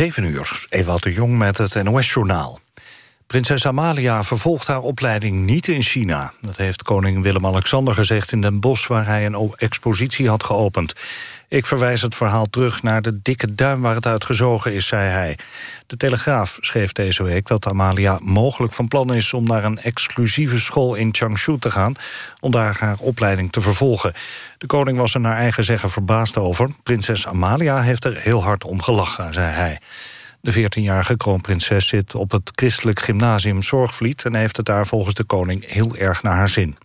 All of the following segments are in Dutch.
7 uur, Ewout de Jong met het NOS-journaal. Prinses Amalia vervolgt haar opleiding niet in China. Dat heeft koning Willem-Alexander gezegd in Den Bosch... waar hij een expositie had geopend. Ik verwijs het verhaal terug naar de dikke duim waar het uitgezogen is, zei hij. De Telegraaf schreef deze week dat Amalia mogelijk van plan is... om naar een exclusieve school in Changshu te gaan... om daar haar opleiding te vervolgen. De koning was er naar eigen zeggen verbaasd over. Prinses Amalia heeft er heel hard om gelachen, zei hij. De 14-jarige kroonprinses zit op het christelijk gymnasium Zorgvliet... en heeft het daar volgens de koning heel erg naar haar zin.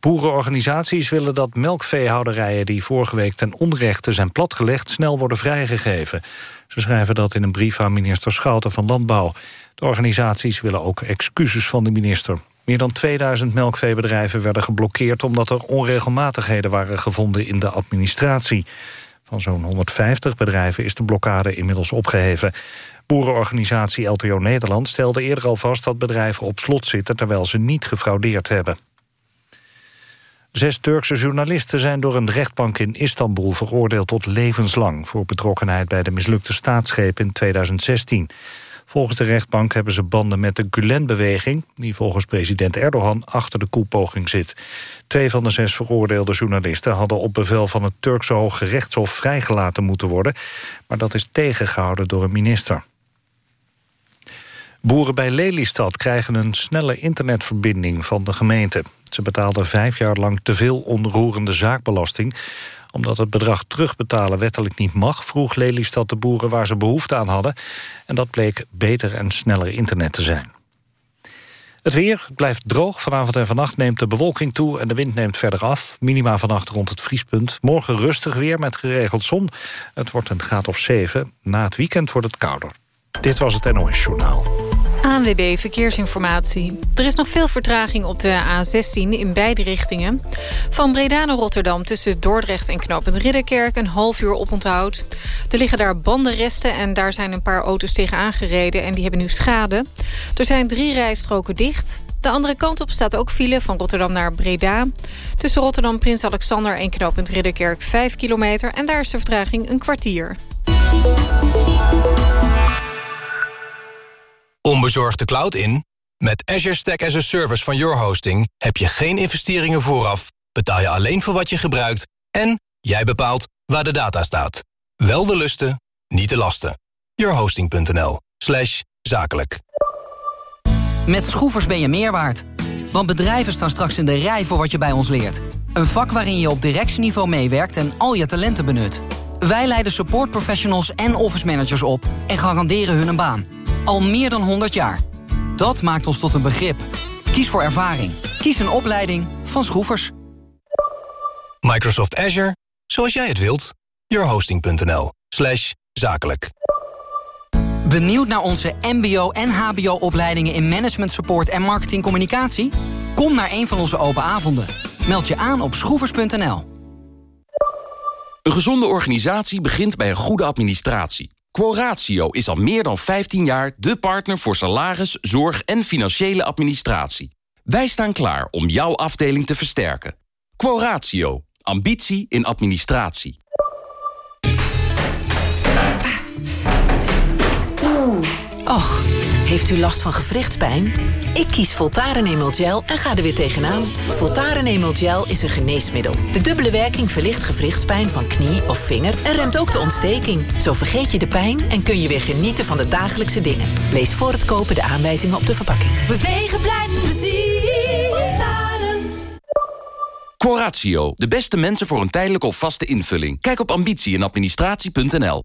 Boerenorganisaties willen dat melkveehouderijen die vorige week ten onrechte zijn platgelegd snel worden vrijgegeven. Ze schrijven dat in een brief aan minister Schouten van Landbouw. De organisaties willen ook excuses van de minister. Meer dan 2000 melkveebedrijven werden geblokkeerd omdat er onregelmatigheden waren gevonden in de administratie. Van zo'n 150 bedrijven is de blokkade inmiddels opgeheven. Boerenorganisatie LTO Nederland stelde eerder al vast dat bedrijven op slot zitten terwijl ze niet gefraudeerd hebben. Zes Turkse journalisten zijn door een rechtbank in Istanbul veroordeeld tot levenslang voor betrokkenheid bij de mislukte staatsgreep in 2016. Volgens de rechtbank hebben ze banden met de Gulen-beweging... die volgens president Erdogan achter de koepoging zit. Twee van de zes veroordeelde journalisten... hadden op bevel van het Turkse Hoge Rechtshof vrijgelaten moeten worden... maar dat is tegengehouden door een minister. Boeren bij Lelystad krijgen een snelle internetverbinding van de gemeente. Ze betaalden vijf jaar lang te veel onroerende zaakbelasting. Omdat het bedrag terugbetalen wettelijk niet mag... vroeg Lelystad de boeren waar ze behoefte aan hadden. En dat bleek beter en sneller internet te zijn. Het weer blijft droog. Vanavond en vannacht neemt de bewolking toe en de wind neemt verder af. Minima vannacht rond het vriespunt. Morgen rustig weer met geregeld zon. Het wordt een graad of 7. Na het weekend wordt het kouder. Dit was het NOS Journaal. ANWB Verkeersinformatie. Er is nog veel vertraging op de A16 in beide richtingen. Van Breda naar Rotterdam tussen Dordrecht en Knopend Ridderkerk... een half uur oponthoud. Er liggen daar bandenresten en daar zijn een paar auto's tegen aangereden... en die hebben nu schade. Er zijn drie rijstroken dicht. De andere kant op staat ook file van Rotterdam naar Breda. Tussen Rotterdam Prins Alexander en Knopend Ridderkerk 5 kilometer... en daar is de vertraging een kwartier. Onbezorgd de cloud in? Met Azure Stack as a Service van Your Hosting heb je geen investeringen vooraf, betaal je alleen voor wat je gebruikt en jij bepaalt waar de data staat. Wel de lusten, niet de lasten. Yourhosting.nl slash zakelijk. Met Schroefers ben je meer waard. Want bedrijven staan straks in de rij voor wat je bij ons leert. Een vak waarin je op directieniveau meewerkt en al je talenten benut. Wij leiden supportprofessionals en office managers op en garanderen hun een baan. Al meer dan 100 jaar. Dat maakt ons tot een begrip. Kies voor ervaring. Kies een opleiding van Schroefers. Microsoft Azure, zoals jij het wilt. Yourhosting.nl slash zakelijk. Benieuwd naar onze mbo- en hbo-opleidingen in management support en marketingcommunicatie? Kom naar een van onze open avonden. Meld je aan op schroevers.nl. Een gezonde organisatie begint bij een goede administratie. Quoratio is al meer dan 15 jaar de partner voor salaris, zorg en financiële administratie. Wij staan klaar om jouw afdeling te versterken. Quoratio. Ambitie in administratie. Heeft u last van gewrichtspijn? Ik kies Voltaren Emel Gel en ga er weer tegenaan. Voltaren Emel Gel is een geneesmiddel. De dubbele werking verlicht gewrichtspijn van knie of vinger... en remt ook de ontsteking. Zo vergeet je de pijn en kun je weer genieten van de dagelijkse dingen. Lees voor het kopen de aanwijzingen op de verpakking. Bewegen blijft plezier. Voltaren. Quoratio. De beste mensen voor een tijdelijke of vaste invulling. Kijk op ambitie en administratie.nl.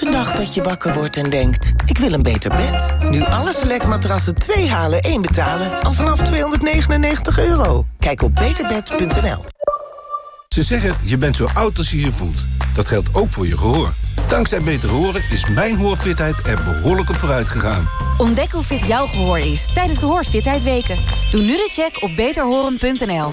Een dag dat je wakker wordt en denkt... ik wil een beter bed. Nu alle selectmatrassen 2 halen, 1 betalen... al vanaf 299 euro. Kijk op beterbed.nl. Ze zeggen, je bent zo oud als je je voelt. Dat geldt ook voor je gehoor. Dankzij Beter Horen is mijn hoorfitheid er behoorlijk op vooruit gegaan. Ontdek hoe fit jouw gehoor is tijdens de Hoorfitheid Weken. Doe nu de check op beterhoren.nl.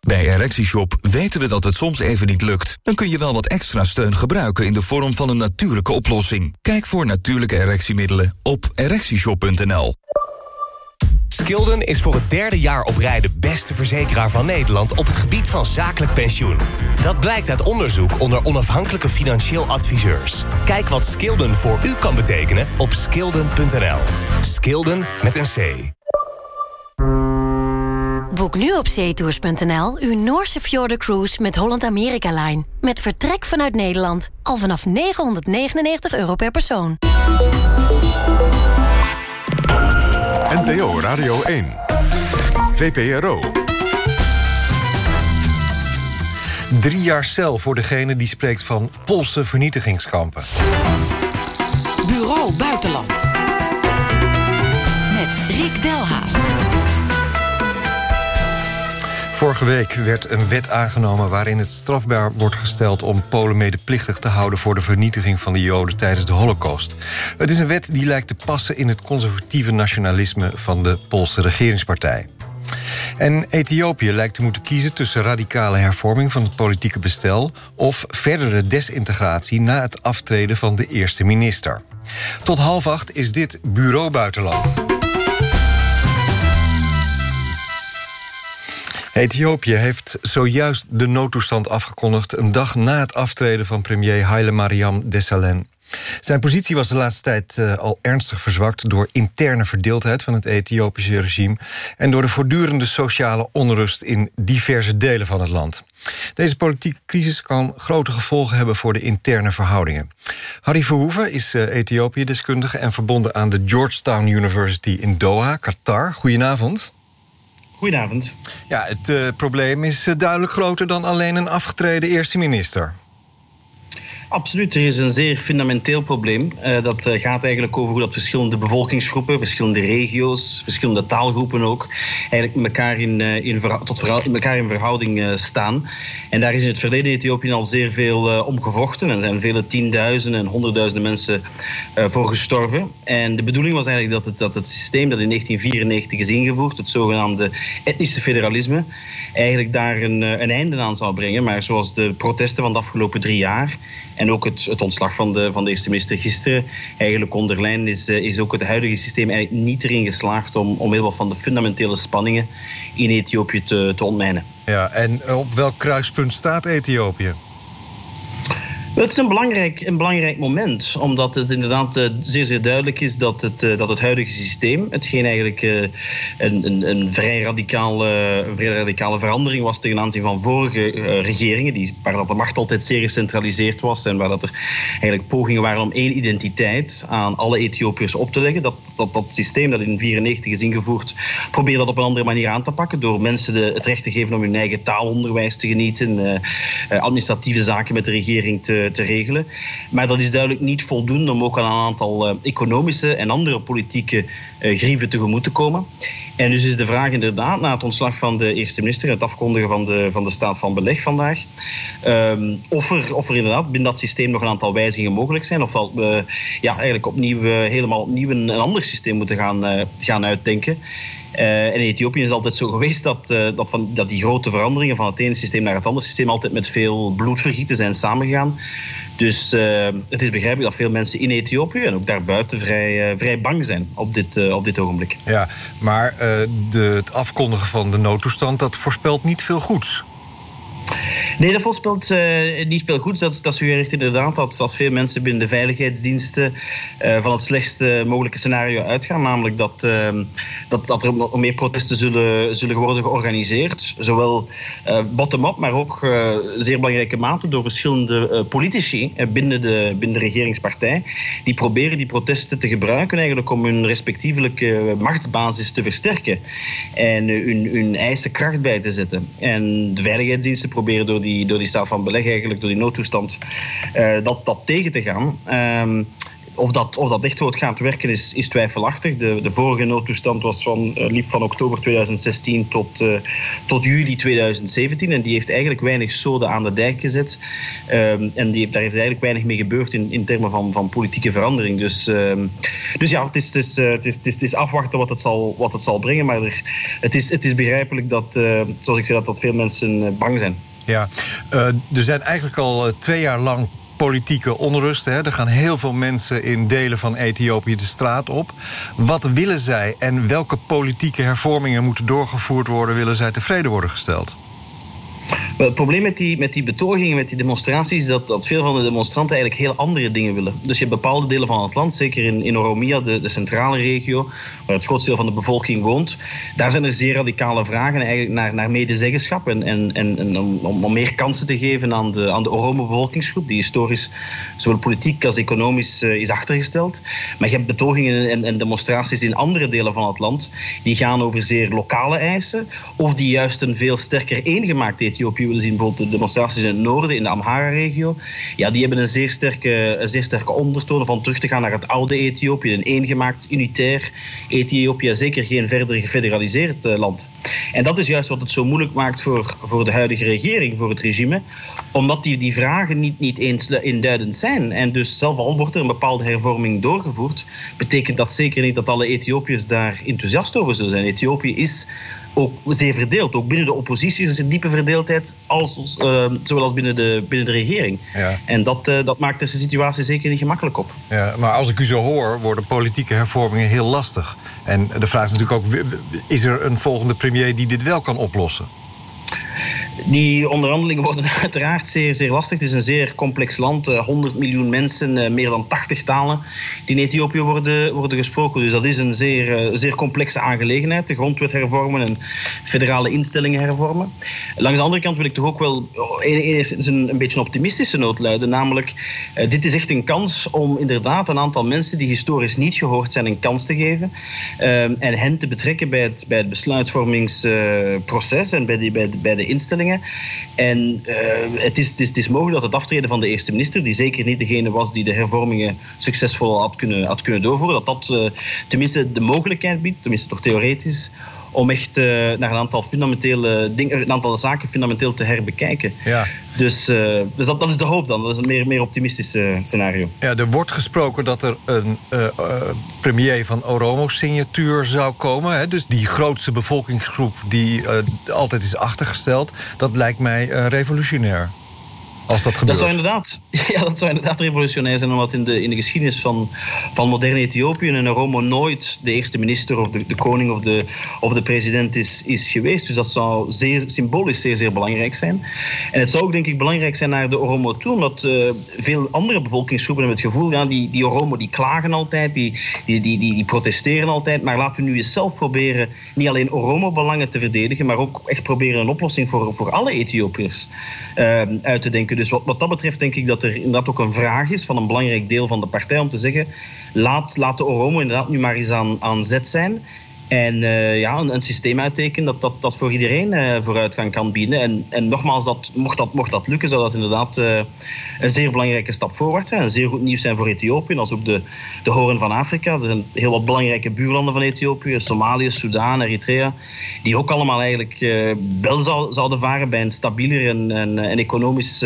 Bij ErectieShop weten we dat het soms even niet lukt. Dan kun je wel wat extra steun gebruiken in de vorm van een natuurlijke oplossing. Kijk voor natuurlijke erectiemiddelen op ErectieShop.nl. Skilden is voor het derde jaar op rij de beste verzekeraar van Nederland op het gebied van zakelijk pensioen. Dat blijkt uit onderzoek onder onafhankelijke financieel adviseurs. Kijk wat Skilden voor u kan betekenen op skilden.nl. Skilden met een C. Boek nu op zeetours.nl uw Noorse Cruise met Holland America Line. Met vertrek vanuit Nederland. Al vanaf 999 euro per persoon. NPO Radio 1. VPRO. Drie jaar cel voor degene die spreekt van Poolse vernietigingskampen. Bureau Buitenland. Met Rick Delhaas. Vorige week werd een wet aangenomen waarin het strafbaar wordt gesteld... om Polen medeplichtig te houden voor de vernietiging van de Joden tijdens de Holocaust. Het is een wet die lijkt te passen in het conservatieve nationalisme van de Poolse regeringspartij. En Ethiopië lijkt te moeten kiezen tussen radicale hervorming van het politieke bestel... of verdere desintegratie na het aftreden van de eerste minister. Tot half acht is dit Bureau Buitenland. Ethiopië heeft zojuist de noodtoestand afgekondigd... een dag na het aftreden van premier Haile Mariam Desalegn. Zijn positie was de laatste tijd uh, al ernstig verzwakt... door interne verdeeldheid van het Ethiopische regime... en door de voortdurende sociale onrust in diverse delen van het land. Deze politieke crisis kan grote gevolgen hebben voor de interne verhoudingen. Harry Verhoeven is uh, Ethiopië-deskundige... en verbonden aan de Georgetown University in Doha, Qatar. Goedenavond. Goedenavond. Ja, het uh, probleem is uh, duidelijk groter dan alleen een afgetreden eerste minister. Absoluut, er is een zeer fundamenteel probleem. Uh, dat uh, gaat eigenlijk over hoe dat verschillende bevolkingsgroepen, verschillende regio's, verschillende taalgroepen ook, eigenlijk elkaar in, uh, in, tot elkaar in verhouding staan. En daar is in het verleden in Ethiopië al zeer veel om gevochten. Er zijn vele tienduizenden en honderdduizenden mensen voor gestorven. En de bedoeling was eigenlijk dat het, dat het systeem dat in 1994 is ingevoerd, het zogenaamde etnische federalisme, eigenlijk daar een, een einde aan zou brengen. Maar zoals de protesten van de afgelopen drie jaar en ook het, het ontslag van de, van de eerste minister gisteren eigenlijk onderlijnen is, is ook het huidige systeem eigenlijk niet erin geslaagd om, om heel wat van de fundamentele spanningen in Ethiopië te, te ontmijnen. Ja, en op welk kruispunt staat Ethiopië? Het is een belangrijk, een belangrijk moment, omdat het inderdaad uh, zeer, zeer duidelijk is dat het, uh, dat het huidige systeem, hetgeen eigenlijk uh, een, een, een, vrij radicale, vrij radicale verandering was ten aanzien van vorige regeringen, die, waar dat de macht altijd zeer gecentraliseerd was en waar dat er eigenlijk pogingen waren om één identiteit aan alle Ethiopiërs op te leggen. Dat, dat, dat systeem dat in 1994 is ingevoerd, probeert dat op een andere manier aan te pakken door mensen de, het recht te geven om hun eigen taalonderwijs te genieten, administratieve zaken met de regering te te regelen. Maar dat is duidelijk niet voldoende om ook aan een aantal uh, economische en andere politieke uh, grieven tegemoet te komen. En dus is de vraag inderdaad, na het ontslag van de eerste minister het afkondigen van de, van de staat van beleg vandaag, um, of, er, of er inderdaad binnen dat systeem nog een aantal wijzigingen mogelijk zijn, of we ja, eigenlijk opnieuw, helemaal opnieuw een, een, ander systeem moeten gaan, gaan uitdenken. Uh, in Ethiopië is het altijd zo geweest dat, uh, dat, van, dat die grote veranderingen van het ene systeem naar het andere systeem altijd met veel bloedvergieten zijn samengegaan. Dus uh, het is begrijpelijk dat veel mensen in Ethiopië en ook daarbuiten vrij, vrij bang zijn op dit, op dit ogenblik. Ja, maar de, het afkondigen van de noodtoestand, dat voorspelt niet veel goeds. Nee, dat voorspelt uh, niet veel goed. Dat, dat suggereert inderdaad dat als veel mensen binnen de veiligheidsdiensten uh, van het slechtste mogelijke scenario uitgaan, namelijk dat, uh, dat, dat er meer protesten zullen, zullen worden georganiseerd, zowel bottom-up, maar ook zeer belangrijke mate door verschillende politici binnen, de, binnen de regeringspartij, die proberen die protesten te gebruiken eigenlijk om hun respectievelijke machtsbasis te versterken en hun, hun eisen kracht bij te zetten. En de veiligheidsdiensten proberen door die, door die staat van beleg, eigenlijk door die noodtoestand, uh, dat, dat tegen te gaan. Um, of dat, of dat echt gaan werken is, is twijfelachtig. De, de vorige noodtoestand was van, uh, liep van oktober 2016 tot, uh, tot juli 2017. En die heeft eigenlijk weinig zoden aan de dijk gezet. Um, en die daar heeft eigenlijk weinig mee gebeurd in, in termen van, van politieke verandering. Dus, um, dus ja, het is, het, is, het, is, het is afwachten wat het zal, wat het zal brengen. Maar er, het, is, het is begrijpelijk dat, zoals ik zei, dat, dat veel mensen bang zijn. Ja, uh, er zijn eigenlijk al uh, twee jaar lang politieke onrust. Hè. Er gaan heel veel mensen in delen van Ethiopië de straat op. Wat willen zij en welke politieke hervormingen moeten doorgevoerd worden... willen zij tevreden worden gesteld? Het probleem met die, betogingen, met die demonstraties, is dat, dat veel van de demonstranten eigenlijk heel andere dingen willen. Dus je hebt bepaalde delen van het land, zeker in, in Oromia, de, de centrale regio, waar het grootste deel van de bevolking woont. Daar zijn er zeer radicale vragen eigenlijk naar, naar medezeggenschap en, en, en, om, om, meer kansen te geven aan de, aan de Oromo-bevolkingsgroep, die historisch zowel politiek als economisch uh, is achtergesteld. Maar je hebt betogingen en, en demonstraties in andere delen van het land, die gaan over zeer lokale eisen, of die juist een veel sterker eengemaakt Ethiopië willen zien. Bijvoorbeeld de demonstraties in het noorden, in de Amhara-regio. Ja, die hebben een zeer, sterke, een zeer sterke ondertoon van terug te gaan naar het oude Ethiopië. Een eengemaakt, unitair Ethiopië. Zeker geen verder gefederaliseerd uh, land. En dat is juist wat het zo moeilijk maakt voor, voor de huidige regering, voor het regime. Omdat die, die vragen niet, niet eens induidend zijn. En dus zelf al wordt er een bepaalde hervorming doorgevoerd, betekent dat zeker niet dat alle Ethiopiërs daar enthousiast over zullen zijn. Ethiopië is ook zeer verdeeld. Ook binnen de oppositie is er diepe verdeeldheid, als, uh, zowel als binnen de, binnen de regering. Ja. En dat, uh, dat maakt deze situatie zeker niet gemakkelijk op. Ja, maar als ik u zo hoor, worden politieke hervormingen heel lastig. En de vraag is natuurlijk ook, is er een volgende premier die dit wel kan oplossen? Die onderhandelingen worden uiteraard zeer, zeer lastig. Het is een zeer complex land. 100 eh, miljoen mensen, eh, meer dan 80 talen die in Ethiopië worden, worden gesproken. Dus dat is een zeer, eh, zeer complexe aangelegenheid. De grondwet hervormen en federale instellingen hervormen. Langs de andere kant wil ik toch ook wel enigszins een, een beetje een optimistische noot luiden. Namelijk, dit is echt een kans om inderdaad een aantal mensen die historisch niet gehoord zijn een kans te geven. en hen te betrekken bij het, bij het besluitvormingsproces en bij, die, bij, de, bij de instellingen. En uh, het, is, is, mogelijk dat het aftreden van de eerste minister, die zeker niet degene was die de hervormingen succesvol had kunnen, kunnen doorvoeren, dat dat uh, tenminste de mogelijkheid biedt, tenminste toch theoretisch, om echt uh, naar een aantal fundamentele dingen, een aantal zaken fundamenteel te herbekijken. Ja. Dus, uh, dus dat, dat, is de hoop dan. Dat is een meer, meer optimistisch uh, scenario. Ja, er wordt gesproken dat er een premier van Oromo-signatuur zou komen. Hè? Dus die grootste bevolkingsgroep die altijd is achtergesteld. Dat lijkt mij revolutionair. Als dat gebeurt. Dat zou inderdaad, ja, dat zou inderdaad revolutionair zijn, omdat in de, in de geschiedenis van, van moderne Ethiopië een Oromo nooit de eerste minister of de, de koning of de, of de president is, is geweest. Dus dat zou zeer, symbolisch zeer, zeer belangrijk zijn. En het zou ook denk ik belangrijk zijn naar de Oromo toe, omdat uh, veel andere bevolkingsgroepen hebben het gevoel, ja, die, die Oromo die klagen altijd, die, die, die, die, die protesteren altijd, maar laten we nu eens zelf proberen niet alleen Oromo-belangen te verdedigen, maar ook echt proberen een oplossing voor, voor alle Ethiopiërs uh, uit te denken. Dus wat, dat betreft denk ik dat er inderdaad ook een vraag is van een belangrijk deel van de partij om te zeggen: laat, laat de Oromo inderdaad nu maar eens aan, aan zet zijn. En uh, ja, een, een, systeem uittekenen dat, dat, dat voor iedereen uh, vooruitgang kan bieden. En, en nogmaals, dat, mocht, dat, mocht dat lukken, zou dat inderdaad uh, een zeer belangrijke stap voorwaarts zijn. En zeer goed nieuws zijn voor Ethiopië, als ook de, de Hoorn van Afrika. Er zijn heel wat belangrijke buurlanden van Ethiopië, Somalië, Soudaan, Eritrea, die ook allemaal eigenlijk wel zou, zouden varen bij een stabieler en, en, en economisch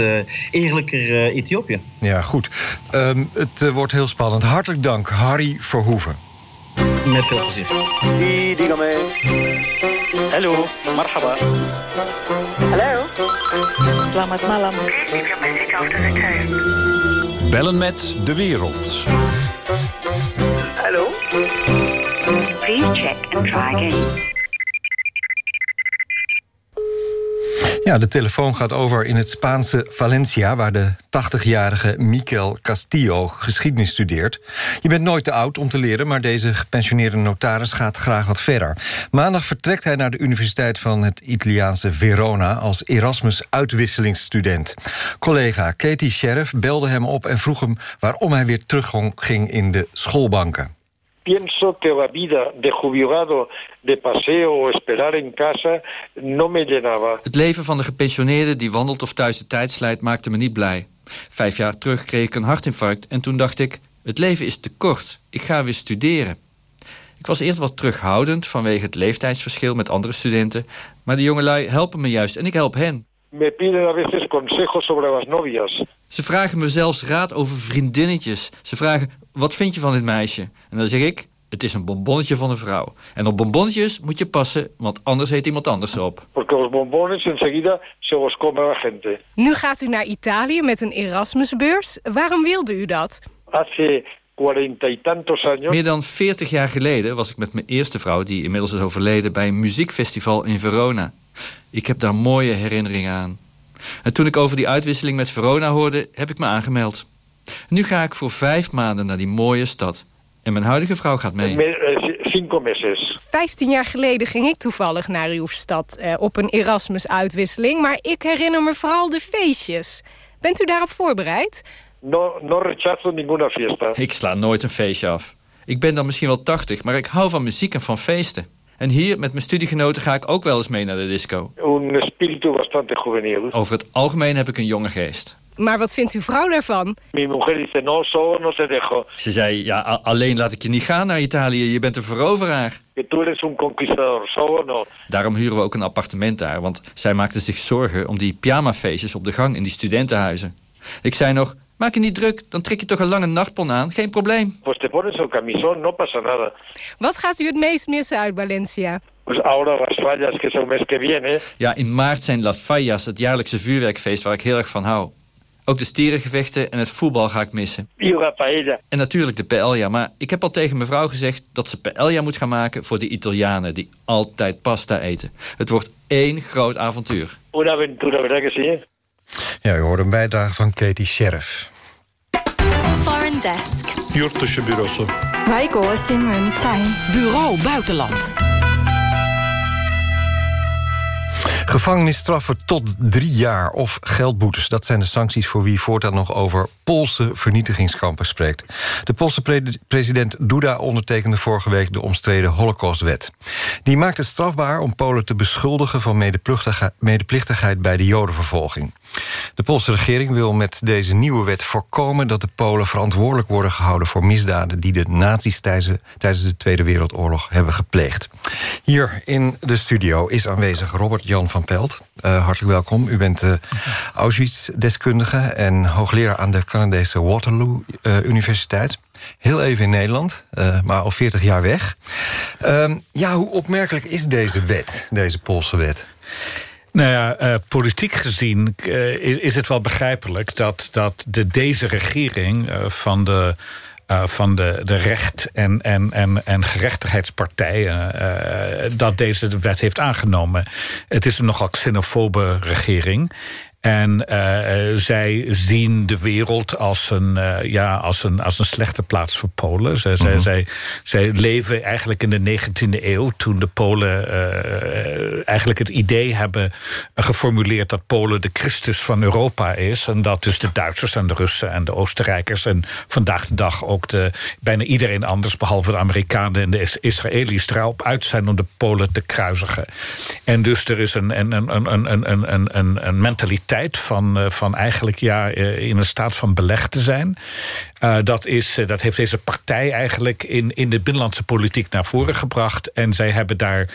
eerlijker Ethiopië. Ja, goed. Um, het wordt heel spannend. Hartelijk dank, Harry Verhoeven. Met veel plezier. Hello, marhaba. Hallo. Selamat malam. Bellen met de wereld. Hallo. Please check and try again. Ja, de telefoon gaat over in het Spaanse Valencia... waar de 80-jarige Miquel Castillo geschiedenis studeert. Je bent nooit te oud om te leren... maar deze gepensioneerde notaris gaat graag wat verder. Maandag vertrekt hij naar de Universiteit van het Italiaanse Verona... als Erasmus-uitwisselingsstudent. Collega Katie Sheriff belde hem op en vroeg hem... waarom hij weer terugging in de schoolbanken. Pienso que la de me. Het leven van de gepensioneerde die wandelt of thuis de tijd slijt maakte me niet blij. Vijf jaar terug kreeg ik een hartinfarct en toen dacht ik... het leven is te kort, ik ga weer studeren. Ik was eerst wat terughoudend vanwege het leeftijdsverschil met andere studenten... maar de jongelui helpen me juist en ik help hen. Me piden a veces consejos sobre las novias. Ze vragen me zelfs raad over vriendinnetjes. Ze vragen, wat vind je van dit meisje? En dan zeg ik, het is een bonbonnetje van een vrouw. En op bonbonnetjes moet je passen, want anders eet iemand anders op. Porque los bombones enseguida se los come la gente. Nu gaat u naar Italië met een Erasmusbeurs. Waarom wilde u dat? Hace cuarenta y tantos años... Meer dan 40 jaar geleden was ik met mijn eerste vrouw... die inmiddels is overleden, bij een muziekfestival in Verona. Ik heb daar mooie herinneringen aan. En toen ik over die uitwisseling met Verona hoorde, heb ik me aangemeld. Nu ga ik voor vijf maanden naar die mooie stad. En mijn huidige vrouw gaat mee. Me- eh, cinco meses. Vijftien jaar geleden ging ik toevallig naar uw stad eh, op een Erasmus-uitwisseling... maar ik herinner me vooral de feestjes. Bent u daarop voorbereid? No, no rechazo ninguna fiesta. Ik sla nooit een feestje af. Ik ben dan misschien wel 80, maar ik hou van muziek en van feesten. En hier met mijn studiegenoten ga ik ook wel eens mee naar de disco. Un espíritu bastante juvenil. Over het algemeen heb ik een jonge geest. Maar wat vindt uw vrouw daarvan? Mi mujer dice, no, solo no te dejo. Ze zei, ja, alleen laat ik je niet gaan naar Italië. Je bent een veroveraar. Tú eres un conquistador, solo no. Daarom huren we ook een appartement daar. Want zij maakte zich zorgen om die pyjamafeestjes op de gang in die studentenhuizen. Ik zei nog, maak je niet druk. Dan trek je toch een lange nachtpon aan. Geen probleem. Pues te pones el camisón, no pasa nada. Wat gaat u het meest missen uit Valencia? Pues ahora las fallas, que es el mes que viene. Ja, in maart zijn Las Fallas, het jaarlijkse vuurwerkfeest waar ik heel erg van hou. Ook de stierengevechten en het voetbal ga ik missen. En natuurlijk de paella. Maar ik heb al tegen mevrouw gezegd dat ze paella moet gaan maken voor de Italianen die altijd pasta eten. Het wordt één groot avontuur. Una aventura, ¿verdad que sí? Ja, u hoort een bijdrage van Katie Sheriff. Foreign Desk. Yurt dışı bürosu. Bureau Buitenland. Gevangenisstraffen tot drie jaar of geldboetes. Dat zijn de sancties voor wie voortaan nog over Poolse vernietigingskampen spreekt. De Poolse pre president Duda ondertekende vorige week de omstreden Holocaustwet. Die maakt het strafbaar om Polen te beschuldigen van medeplichtigheid, medeplichtigheid bij de Jodenvervolging. De Poolse regering wil met deze nieuwe wet voorkomen dat de Polen verantwoordelijk worden gehouden voor misdaden die de nazi's tijdens de Tweede Wereldoorlog hebben gepleegd. Hier in de studio is aanwezig Robert-Jan van Pelt. Uh, hartelijk welkom. U bent uh, Auschwitz-deskundige en hoogleraar aan de Canadese Waterloo uh, Universiteit. Heel even in Nederland, maar al 40 jaar weg. Uh, ja, hoe opmerkelijk is deze wet, deze Poolse wet? Nou ja, uh, politiek gezien uh, is, het wel begrijpelijk... dat, dat de, deze regering uh, van de... Van de, de recht- en, en, en, en gerechtigheidspartijen... Dat deze wet heeft aangenomen. Het is een nogal xenofobe regering... En uh, zij zien de wereld als een, uh, ja, als een, als een slechte plaats voor Polen. Zij, uh -huh. zij, zij leven eigenlijk in de 19e eeuw... toen de Polen eigenlijk het idee hebben geformuleerd... dat Polen de Christus van Europa is. En dat dus de Duitsers en de Russen en de Oostenrijkers... en vandaag de dag ook de, bijna iedereen anders... behalve de Amerikanen en de Israëli's erop uit zijn... om de Polen te kruisigen. En dus er is een, een, een, een, een, een, een, een mentaliteit van, van eigenlijk ja, in een staat van beleg te zijn. Uh, dat, is, dat heeft deze partij eigenlijk in, in de binnenlandse politiek naar voren gebracht. En zij hebben daar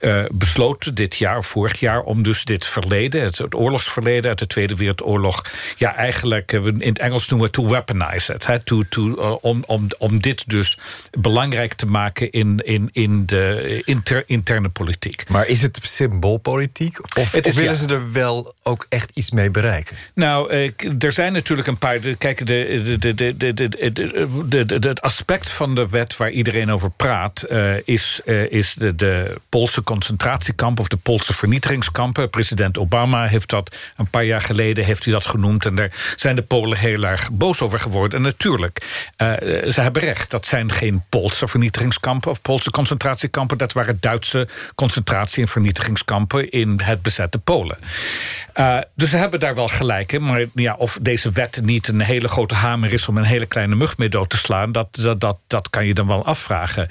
uh, besloten dit jaar, vorig jaar... om dus dit verleden, het, het, oorlogsverleden uit de Tweede Wereldoorlog... ja, eigenlijk, uh, in het Engels noemen we to weaponize it. Hè, to, to, uh, om, om, om dit dus belangrijk te maken in, in, in de inter, interne politiek. Maar is het symboolpolitiek? Of, het is, of willen ja. ze er wel ook echt iets mee bereiken? Nou, er zijn natuurlijk een paar... Kijk, de, de, de, de, de, de, het aspect van de wet waar iedereen over praat... is, is de, de Poolse concentratiekampen... of de Poolse vernietigingskampen. President Obama heeft dat een paar jaar geleden heeft hij dat genoemd... en daar zijn de Polen heel erg boos over geworden. En natuurlijk, uh, ze hebben recht. Dat zijn geen Poolse vernietigingskampen of Poolse concentratiekampen. Dat waren Duitse concentratie- en vernietigingskampen... in het bezette Polen. Uh, dus ze hebben daar wel gelijk in. Maar ja, of deze wet niet een hele grote hamer is... om een hele kleine mug mee dood te slaan... dat, dat, dat, dat kan je dan wel afvragen.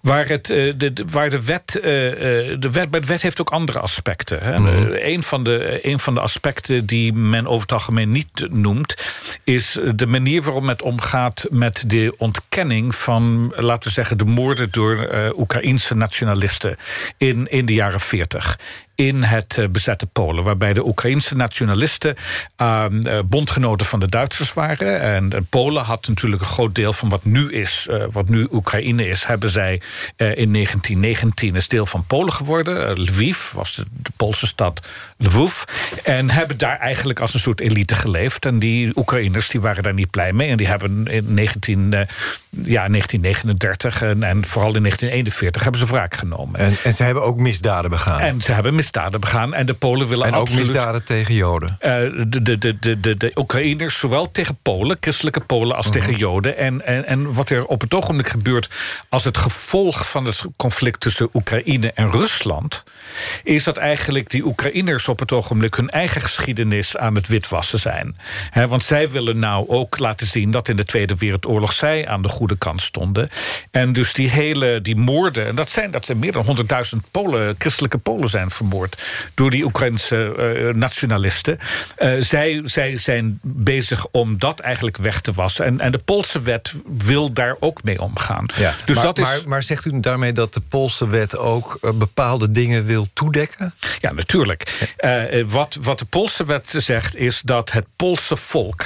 Waar, het, uh, de, waar de wet... Uh, de wet, de wet heeft ook andere aspecten. Hè. Mm. een, van de, een van de aspecten die men over het algemeen niet noemt... is de manier waarop het omgaat met de ontkenning van... laten we zeggen, de moorden door Oekraïense nationalisten... in, in de jaren 40 in het uh, bezette Polen. Waarbij de Oekraïnse nationalisten uh, bondgenoten van de Duitsers waren. En uh, Polen had natuurlijk een groot deel van wat nu is, wat nu Oekraïne is, hebben zij in 1919 is deel van Polen geworden. Lviv was de, de, Poolse stad Lviv. En hebben daar eigenlijk als een soort elite geleefd. En die Oekraïners die waren daar niet blij mee. En die hebben in 19, ja, 1939 en, en, vooral in 1941 hebben ze wraak genomen. En, en ze hebben ook misdaden begaan. En ze hebben misdaden begaan. En de Polen willen en ook absoluut, misdaden tegen Joden. Uh, de, de, de, de, de, de Oekraïners, zowel tegen Polen, christelijke Polen... als uh -huh. tegen Joden. En, en, en wat er op het ogenblik gebeurt... als het gevolg van het conflict tussen Oekraïne en Rusland... is dat eigenlijk die Oekraïners op het ogenblik... hun eigen geschiedenis aan het witwassen zijn. He, want zij willen nou ook laten zien... dat in de Tweede Wereldoorlog zij aan de goede kant stonden. En dus die hele die moorden... en dat zijn, dat zijn meer dan 100.000 Polen, christelijke Polen zijn vermoord door die Oekraïnse uh, nationalisten. Uh, zij, zij zijn bezig om dat eigenlijk weg te wassen. En, en de Poolse wet wil daar ook mee omgaan. Ja, dus maar, dat is... maar, maar zegt u daarmee dat de Poolse wet ook uh, bepaalde dingen wil toedekken? Ja, natuurlijk. wat, wat de Poolse wet zegt is dat het Poolse volk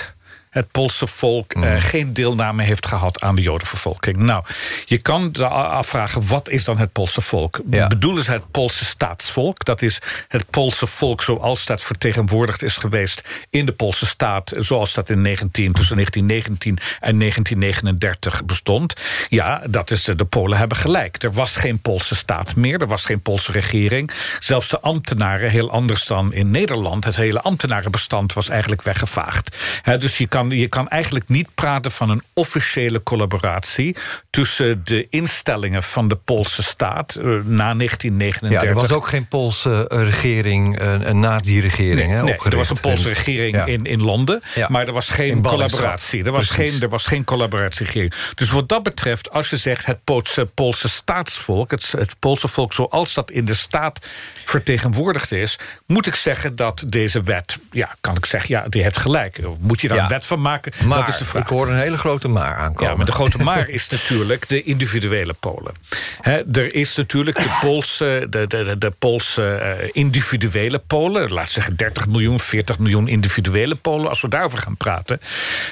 het Poolse volk mm. uh, geen deelname heeft gehad aan de Jodenvervolking. Nou, je kan afvragen, wat is dan het Poolse volk? Ja. Bedoelen ze het Poolse staatsvolk? Dat is het Poolse volk zoals dat vertegenwoordigd is geweest... in de Poolse staat, zoals dat in 19, tussen 1919 en 1939 bestond. Ja, dat is, de Polen hebben gelijk. Er was geen Poolse staat meer, er was geen Poolse regering. Zelfs de ambtenaren, heel anders dan in Nederland... het hele ambtenarenbestand was eigenlijk weggevaagd. He, dus je kan je kan eigenlijk niet praten van een officiële collaboratie... tussen de instellingen van de Poolse staat uh, na 1939. Ja, er was ook geen Poolse regering, een, een nazi-regering nee, nee, er was een Poolse regering ja. in, in Londen, ja. maar er was geen collaboratie. Er was geen, er was geen collaboratieregering. Dus wat dat betreft, als je zegt het Poolse, Poolse staatsvolk... Het, het Poolse volk zoals dat in de staat vertegenwoordigd is... moet ik zeggen dat deze wet, ja, kan ik zeggen, ja, die heeft gelijk. Moet je daar een wet van maken? Maar, dat is de vraag. ik hoor een hele grote maar aankomen. Ja, maar de grote maar is natuurlijk de individuele Polen. He, er is natuurlijk de Poolse, de, de, de Poolse uh, individuele Polen... laat zeggen 30 miljoen, 40 miljoen individuele Polen... als we daarover gaan praten...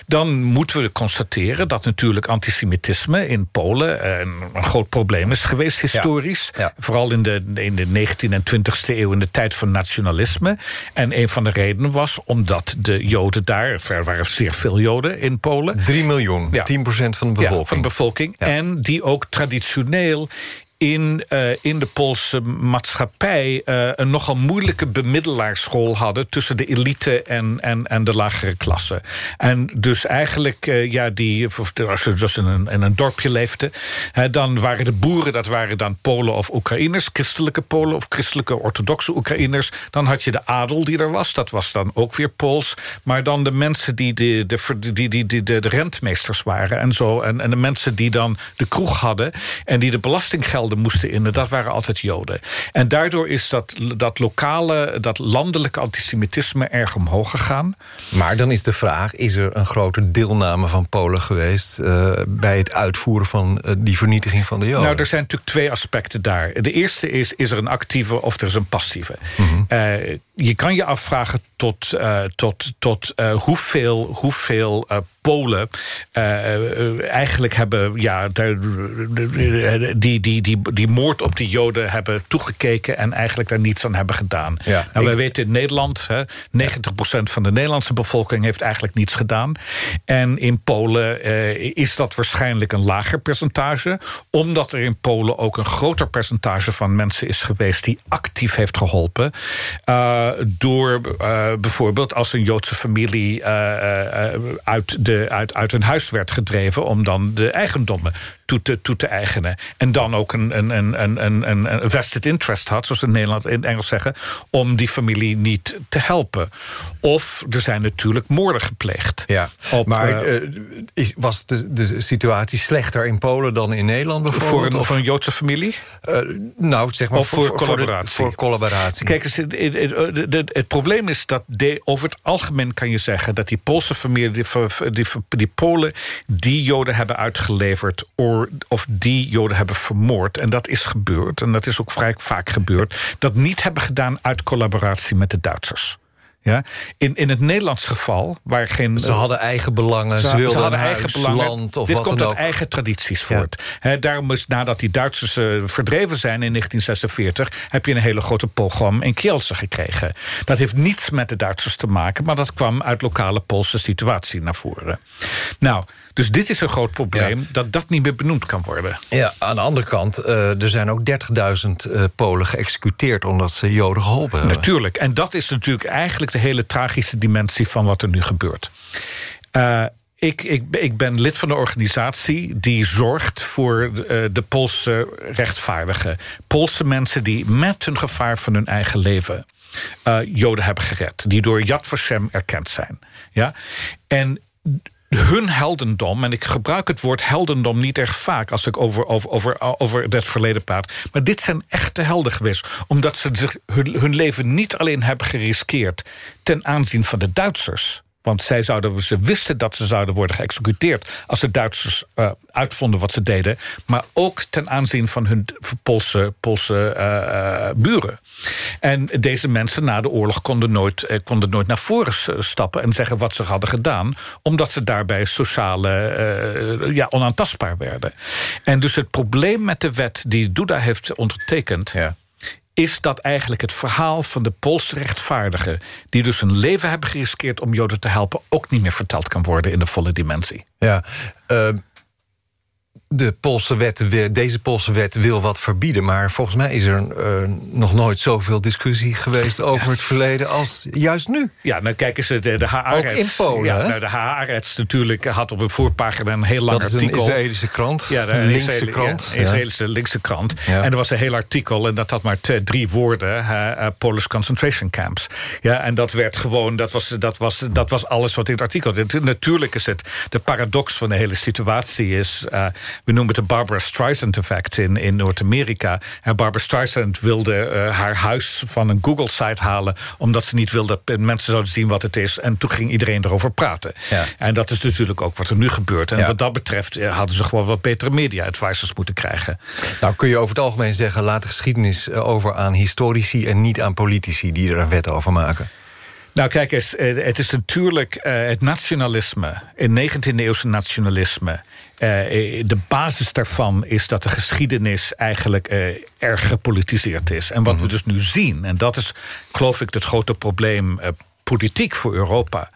dan moeten we constateren dat natuurlijk antisemitisme in Polen... een, een groot probleem is geweest historisch. Ja. Ja. Vooral in de, in de 19e en 20e eeuw in de tijd van nationalisme. En een van de redenen was omdat de Joden daar... er waren zeer veel Joden in Polen. 3 miljoen, ja. 10% van de bevolking. Ja, van de bevolking. Ja. En die ook traditioneel in, uh, in de Poolse maatschappij uh, een nogal moeilijke bemiddelaarsschool hadden tussen de elite en, en, en de lagere klasse. En dus eigenlijk, uh, ja, die, als je dus in een, in een dorpje leefde, hè, dan waren de boeren, dat waren dan Polen of Oekraïners, christelijke Polen of christelijke orthodoxe Oekraïners. Dan had je de adel die er was, dat was dan ook weer Pools. Maar dan de mensen die de, de, die, die, die, de, de rentmeesters waren en zo. En, en de mensen die dan de kroeg hadden en die de belastinggeld moesten in. Dat waren altijd Joden. En daardoor is dat, dat lokale, dat landelijke antisemitisme erg omhoog gegaan. Maar dan is de vraag, is er een grote deelname van Polen geweest... Uh, bij het uitvoeren van uh, die vernietiging van de Joden? Nou, er zijn natuurlijk twee aspecten daar. De eerste is, is er een actieve of er is een passieve? Mm -hmm. uh, je kan je afvragen tot, tot, tot hoeveel, hoeveel Polen eigenlijk hebben... Ja, die, die, die die, die moord op die Joden hebben toegekeken... en eigenlijk daar niets aan hebben gedaan. Ja, nou, wij weten in Nederland... Hè, 90% van de Nederlandse bevolking heeft eigenlijk niets gedaan. En in Polen eh, is dat waarschijnlijk een lager percentage... omdat er in Polen ook een groter percentage van mensen is geweest... die actief heeft geholpen. eh, door eh, bijvoorbeeld als een Joodse familie... eh, uit, de, uit, uit hun huis werd gedreven... om dan de eigendommen toe te, toe te eigenen. En dan ook een, een, een, een, een, vested interest had, zoals in Nederland in Engels zeggen, om die familie niet te helpen. Of er zijn natuurlijk moorden gepleegd. Ja, Op, maar eh, eh, is, was de, de situatie slechter in Polen dan in Nederland bijvoorbeeld? voor, een, Of- voor een Joodse familie? Eh, nou, zeg maar Of voor de- collaboratie? voor collaboratie. Kijk, het, het- het- het probleem is dat de, over het algemeen kan je zeggen... dat die Poolse familie, die, die, die Polen, die Joden hebben uitgeleverd... Or, of die Joden hebben vermoord. En dat is gebeurd, en dat is ook vrij vaak gebeurd... dat niet hebben gedaan uit collaboratie met de Duitsers. Ja? In, in het Nederlands geval, waar geen... Ze hadden eigen belangen, ze, wilden een huis, land of Dit wat komt uit eigen tradities voort. Hè, daarom is nadat die Duitsers eh, verdreven zijn in 1946... heb je een hele grote pogrom in Kielce gekregen. Dat heeft niets met de Duitsers te maken... maar dat kwam uit lokale Poolse situatie naar voren. Nou, dus dit is een groot probleem... dat dat niet meer benoemd kan worden. Ja, aan de andere kant, eh, er zijn ook 30.000 eh, Polen geëxecuteerd... omdat ze Joden geholpen hebben. Natuurlijk. En dat is natuurlijk eigenlijk de hele tragische dimensie van wat er nu gebeurt. Eh, ik, ik, ik ben lid van de organisatie die zorgt voor de, de Poolse rechtvaardigen. Poolse mensen die met hun gevaar van hun eigen leven... Joden hebben gered. Die door Yad Vashem erkend zijn. Ja? En hun heldendom, en ik gebruik het woord heldendom niet erg vaak als ik over, over, over, over het verleden praat, maar dit zijn echte helden geweest, omdat ze hun, hun leven niet alleen hebben geriskeerd ten aanzien van de Duitsers. Want zij zouden, ze wisten dat ze zouden worden geëxecuteerd... als de Duitsers eh, uitvonden wat ze deden. Maar ook ten aanzien van hun Poolse, Poolse eh, eh, buren. En deze mensen na de oorlog konden nooit, konden nooit naar voren stappen... en zeggen wat ze hadden gedaan. Omdat ze daarbij sociale, eh, ja, onaantastbaar werden. En dus het probleem met de wet die Duda heeft ondertekend... is dat eigenlijk het verhaal van de Poolse rechtvaardigen... die dus hun leven hebben geriskeerd om Joden te helpen... ook niet meer verteld kan worden in de volle dimensie. Ja, eh, de Poolse wet, deze Poolse wet wil wat verbieden... maar volgens mij is er eh, nog nooit zoveel discussie geweest... over het verleden als juist nu. Ja, nou kijk eens, de, de Ook in Polen, Ja, nou, de Haaretz natuurlijk had op een voorpagina een heel lang Dat is een artikel. Israëlische krant, Ja, de- linkse krant, Ja. Israëlische linkse krant. Ja. En er was een heel artikel en dat had maar twee- drie woorden. eh, Polish concentration camps. Ja, en dat werd gewoon, dat was, dat, was, dat was alles wat in het artikel... Natuurlijk is het, de paradox van de hele situatie is... eh, we noemen het de Barbara Streisand effect in, in Noord-Amerika. En Barbara Streisand wilde eh, haar huis van een Google-site halen... omdat ze niet wilde dat mensen zouden zien wat het is. En toen ging iedereen erover praten. Ja. En dat is natuurlijk ook wat er nu gebeurt. En Ja. wat dat betreft eh, hadden ze gewoon wat betere media-advisors moeten krijgen. Nou kun je over het algemeen zeggen... laat de geschiedenis eh, over aan historici en niet aan politici... die er een wet over maken. Nou, kijk eens, het is natuurlijk het nationalisme, het 19e-eeuwse nationalisme. Eh, de basis daarvan is dat de geschiedenis eigenlijk eh, erg gepolitiseerd is. En wat we dus nu zien, en dat is, geloof ik, het grote probleem eh, politiek voor Europa,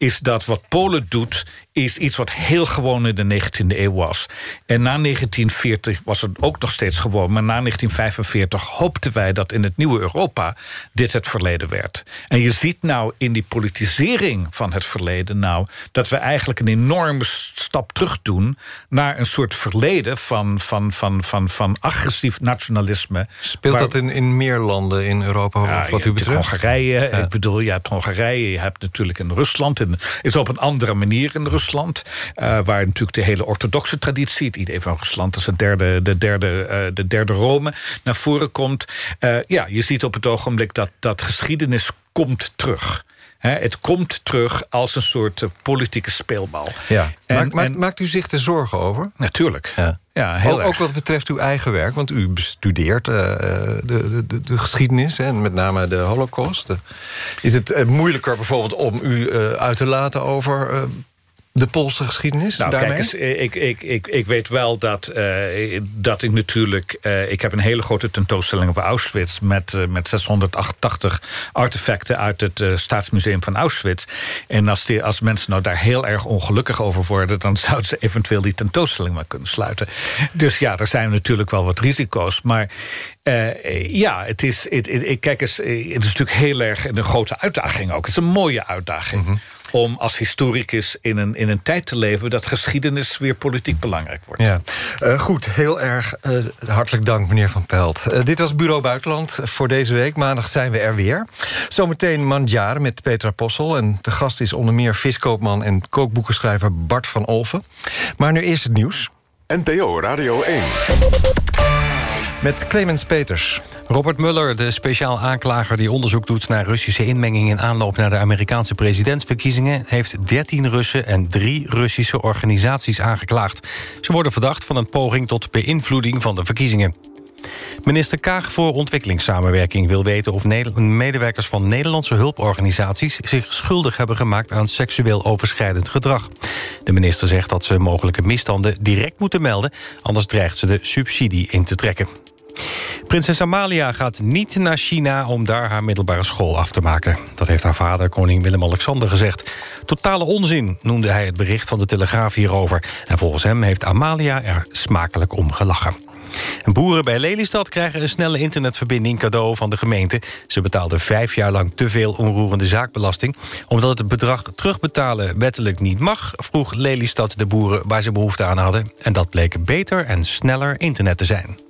is dat wat Polen doet, is iets wat heel gewoon in de 19e eeuw was. En na 1940 was het ook nog steeds gewoon, maar na 1945 hoopten wij dat in het nieuwe Europa dit het verleden werd. En je ziet nou in die politisering van het verleden nou dat we eigenlijk een enorme stap terug doen naar een soort verleden van, van, van, van, van agressief nationalisme. Speelt Waar- dat in, in meer landen in Europa ja, wat u betreft? Hongarije, ik bedoel, je hebt Hongarije, je hebt natuurlijk in Rusland. Is op een andere manier in Rusland. eh, waar natuurlijk de hele orthodoxe traditie, het idee van Rusland als het derde, de, derde, eh, de derde Rome, naar voren komt. Eh, ja, je ziet op het ogenblik dat, dat geschiedenis komt terug. Het komt terug als een soort eh, politieke speelbal. Ja. En- maakt, maakt, en- maakt u zich er zorgen over? Natuurlijk. Ja. Ja, heel ook, erg. ook wat betreft uw eigen werk, want u bestudeert eh, de, de, de, de geschiedenis... En met name de holocaust. Is het eh, moeilijker bijvoorbeeld om u uit te laten over... eh, de Poolse geschiedenis Nou, daarmee? kijk eens, ik, ik, ik, ik weet wel dat, eh, dat ik natuurlijk... eh, ik heb een hele grote tentoonstelling over Auschwitz... met, eh, met 688 artefacten uit het eh, Staatsmuseum van Auschwitz. En als, die, als mensen nou daar heel erg ongelukkig over worden... dan zouden ze eventueel die tentoonstelling maar kunnen sluiten. Dus ja, er zijn natuurlijk wel wat risico's. Maar eh, ja, het is, het, het- kijk eens, eh, het is natuurlijk heel erg een grote uitdaging ook. Het is een mooie uitdaging. Om als historicus in een, in een tijd te leven... dat geschiedenis weer politiek belangrijk wordt. Ja. Eh, goed, heel erg eh, hartelijk dank, meneer Van Pelt. Eh, dit was Bureau Buitenland voor deze week. Maandag zijn we er weer. Zometeen Mandjaren met Petra Possel. En de gast is onder meer viskoopman en kookboekenschrijver Bart van Olven. Maar nu eerst het nieuws. NPO Radio 1. Met Clemens Peters. Robert Mueller, de speciaal aanklager die onderzoek doet... naar Russische inmenging in aanloop naar de Amerikaanse presidentsverkiezingen... heeft 13 Russen en drie Russische organisaties aangeklaagd. Ze worden verdacht van een poging tot beïnvloeding van de verkiezingen. Minister Kaag voor Ontwikkelingssamenwerking wil weten... of medewerkers van Nederlandse hulporganisaties... zich schuldig hebben gemaakt aan seksueel overschrijdend gedrag. De minister zegt dat ze mogelijke misstanden direct moeten melden... anders dreigt ze de subsidie in te trekken. Prinses Amalia gaat niet naar China om daar haar middelbare school af te maken. Dat heeft haar vader, koning Willem-Alexander, gezegd. Totale onzin, noemde hij het bericht van de Telegraaf hierover. En volgens hem heeft Amalia er smakelijk om gelachen. En boeren bij Lelystad krijgen een snelle internetverbinding cadeau van de gemeente. Ze betaalden vijf jaar lang te veel onroerende zaakbelasting. Omdat het bedrag terugbetalen wettelijk niet mag... vroeg Lelystad de boeren waar ze behoefte aan hadden. En dat bleek beter en sneller internet te zijn.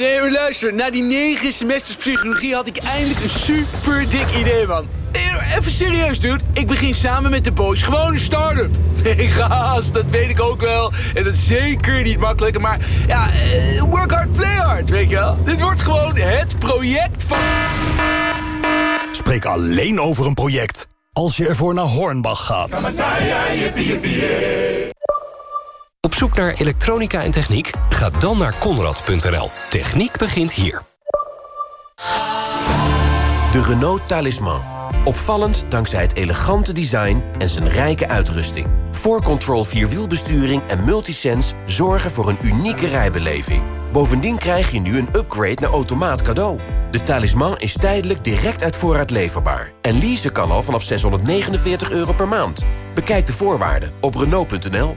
Nee, maar luister. Na die negen semesters psychologie had ik eindelijk een super dik idee, man. Nee, even serieus, dude. Ik begin samen met de boys gewoon een start-up. Nee, gast, dat weet ik ook wel. En dat is zeker niet makkelijk. Maar ja, eh, work hard, play hard, weet je wel. Dit wordt gewoon het project van... Spreek alleen over een project als je ervoor naar Hornbach gaat. Op zoek naar elektronica en techniek? Ga dan naar Conrad.nl. Techniek begint hier. De Renault Talisman. Opvallend dankzij het elegante design en zijn rijke uitrusting. 4Control Vierwielbesturing en Multisense zorgen voor een unieke rijbeleving. Bovendien krijg je nu een upgrade naar automaat cadeau. De Talisman is tijdelijk direct uit voorraad leverbaar. En leasen kan al vanaf 649 euro per maand. Bekijk de voorwaarden op Renault.nl.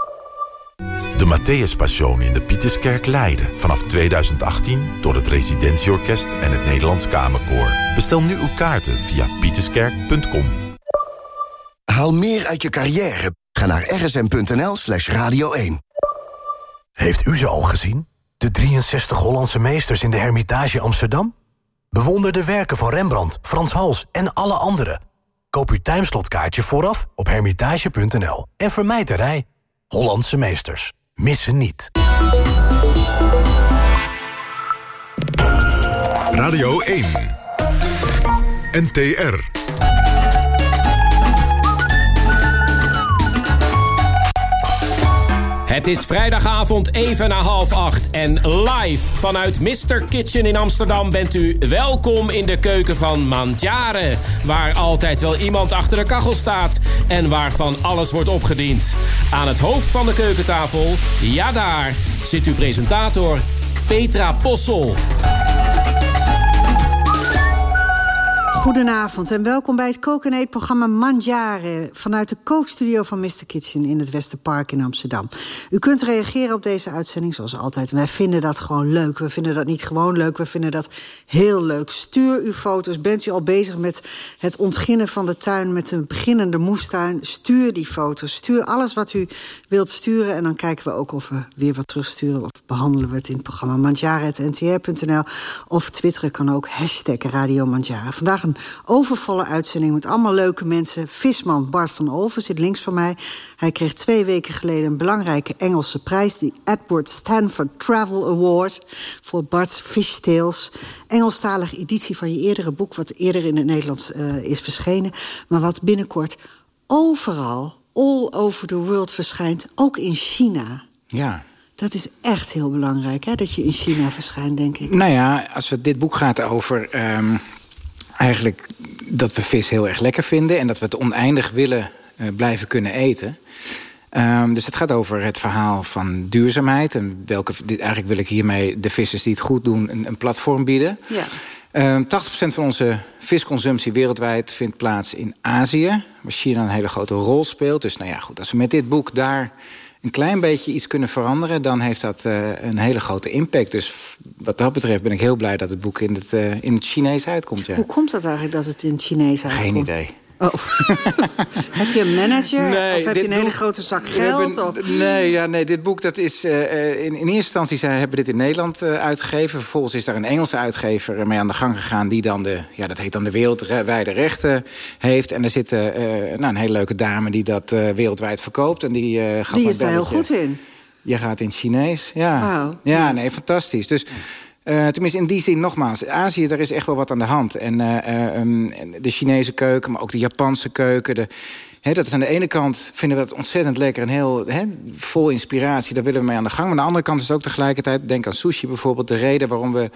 De Matthäus Passion in de Pieterskerk Leiden. Vanaf 2018 door het Residentieorkest en het Nederlands Kamerkoor. Bestel nu uw kaarten via pieterskerk.com. Haal meer uit je carrière. Ga naar rsm.nl slash radio 1. Heeft u ze al gezien? De 63 Hollandse meesters in de Hermitage Amsterdam? Bewonder de werken van Rembrandt, Frans Hals en alle anderen. Koop uw timeslotkaartje vooraf op hermitage.nl. En vermijd de rij. Hollandse meesters. Missen niet. Radio 1. NTR. Het is vrijdagavond even na half acht en live vanuit Mr. Kitchen in Amsterdam bent u welkom in de keuken van Mandjaren. Waar altijd wel iemand achter de kachel staat en waarvan alles wordt opgediend. Aan het hoofd van de keukentafel, ja daar, zit uw presentator Petra Possel. Goedenavond en welkom bij het koken en eetprogramma Mangiare... vanuit de kookstudio van Mr. Kitchen in het Westerpark in Amsterdam. U kunt reageren op deze uitzending zoals altijd. Wij vinden dat gewoon leuk. We vinden dat niet gewoon leuk, we vinden dat heel leuk. Stuur uw foto's. Bent u al bezig met het ontginnen van de tuin... met een beginnende moestuin? Stuur die foto's. Stuur alles wat u wilt sturen... en dan kijken we ook of we weer wat terugsturen... of behandelen we het in het programma mangiare.ntr.nl... of twitteren kan ook, hashtag Radio Mangiare. Vandaag een overvolle uitzending met allemaal leuke mensen. Visman Bart van Olven zit links van mij. Hij kreeg twee weken geleden een belangrijke Engelse prijs... de Edward Stanford Travel Award voor Bart's Fishtails. Engelstalige editie van je eerdere boek... wat eerder in het Nederlands uh, is verschenen... maar wat binnenkort overal, all over the world verschijnt. Ook in China. Ja, dat is echt heel belangrijk, hè, dat je in China verschijnt, denk ik. Nou ja, als we dit boek gaat over... Um, eigenlijk dat we vis heel erg lekker vinden... en dat we het oneindig willen uh, blijven kunnen eten. Um, dus het gaat over het verhaal van duurzaamheid. En welke, dit, eigenlijk wil ik hiermee de vissers die het goed doen een, een platform bieden. Ja. Um, 80% van onze visconsumptie wereldwijd vindt plaats in Azië. Waar China een hele grote rol speelt. Dus nou ja, goed, als we met dit boek daar een klein beetje iets kunnen veranderen... dan heeft dat uh, een hele grote impact. Dus wat dat betreft ben ik heel blij dat het boek in het, uh, in het Chinees uitkomt. Ja. Hoe komt dat eigenlijk dat het in het Chinees uitkomt? Geen idee. Oh. heb je een manager? Nee, of heb je een hele grote zak geld? Een, of? Nee, ja, nee, dit boek dat is... Uh, in, in eerste instantie zijn, hebben we dit in Nederland uh, uitgegeven. Vervolgens is daar een Engelse uitgever mee aan de gang gegaan... die dan de, ja, dat heet dan de wereldwijde rechten heeft. En er zit uh, nou, een hele leuke dame die dat wereldwijd verkoopt. En die, gaat die is daar heel goed in. Je gaat in Chinees, ja. Wow. Ja, nee, fantastisch. Dus... Uh, tenminste, in die zin nogmaals. Azië, daar is echt wel wat aan de hand. En uh, um, de Chinese keuken, maar ook de Japanse keuken. De, he, dat is aan de ene kant vinden we dat ontzettend lekker en heel he, vol inspiratie. Daar willen we mee aan de gang. Maar aan de andere kant is het ook tegelijkertijd, denk aan sushi bijvoorbeeld... de reden waarom we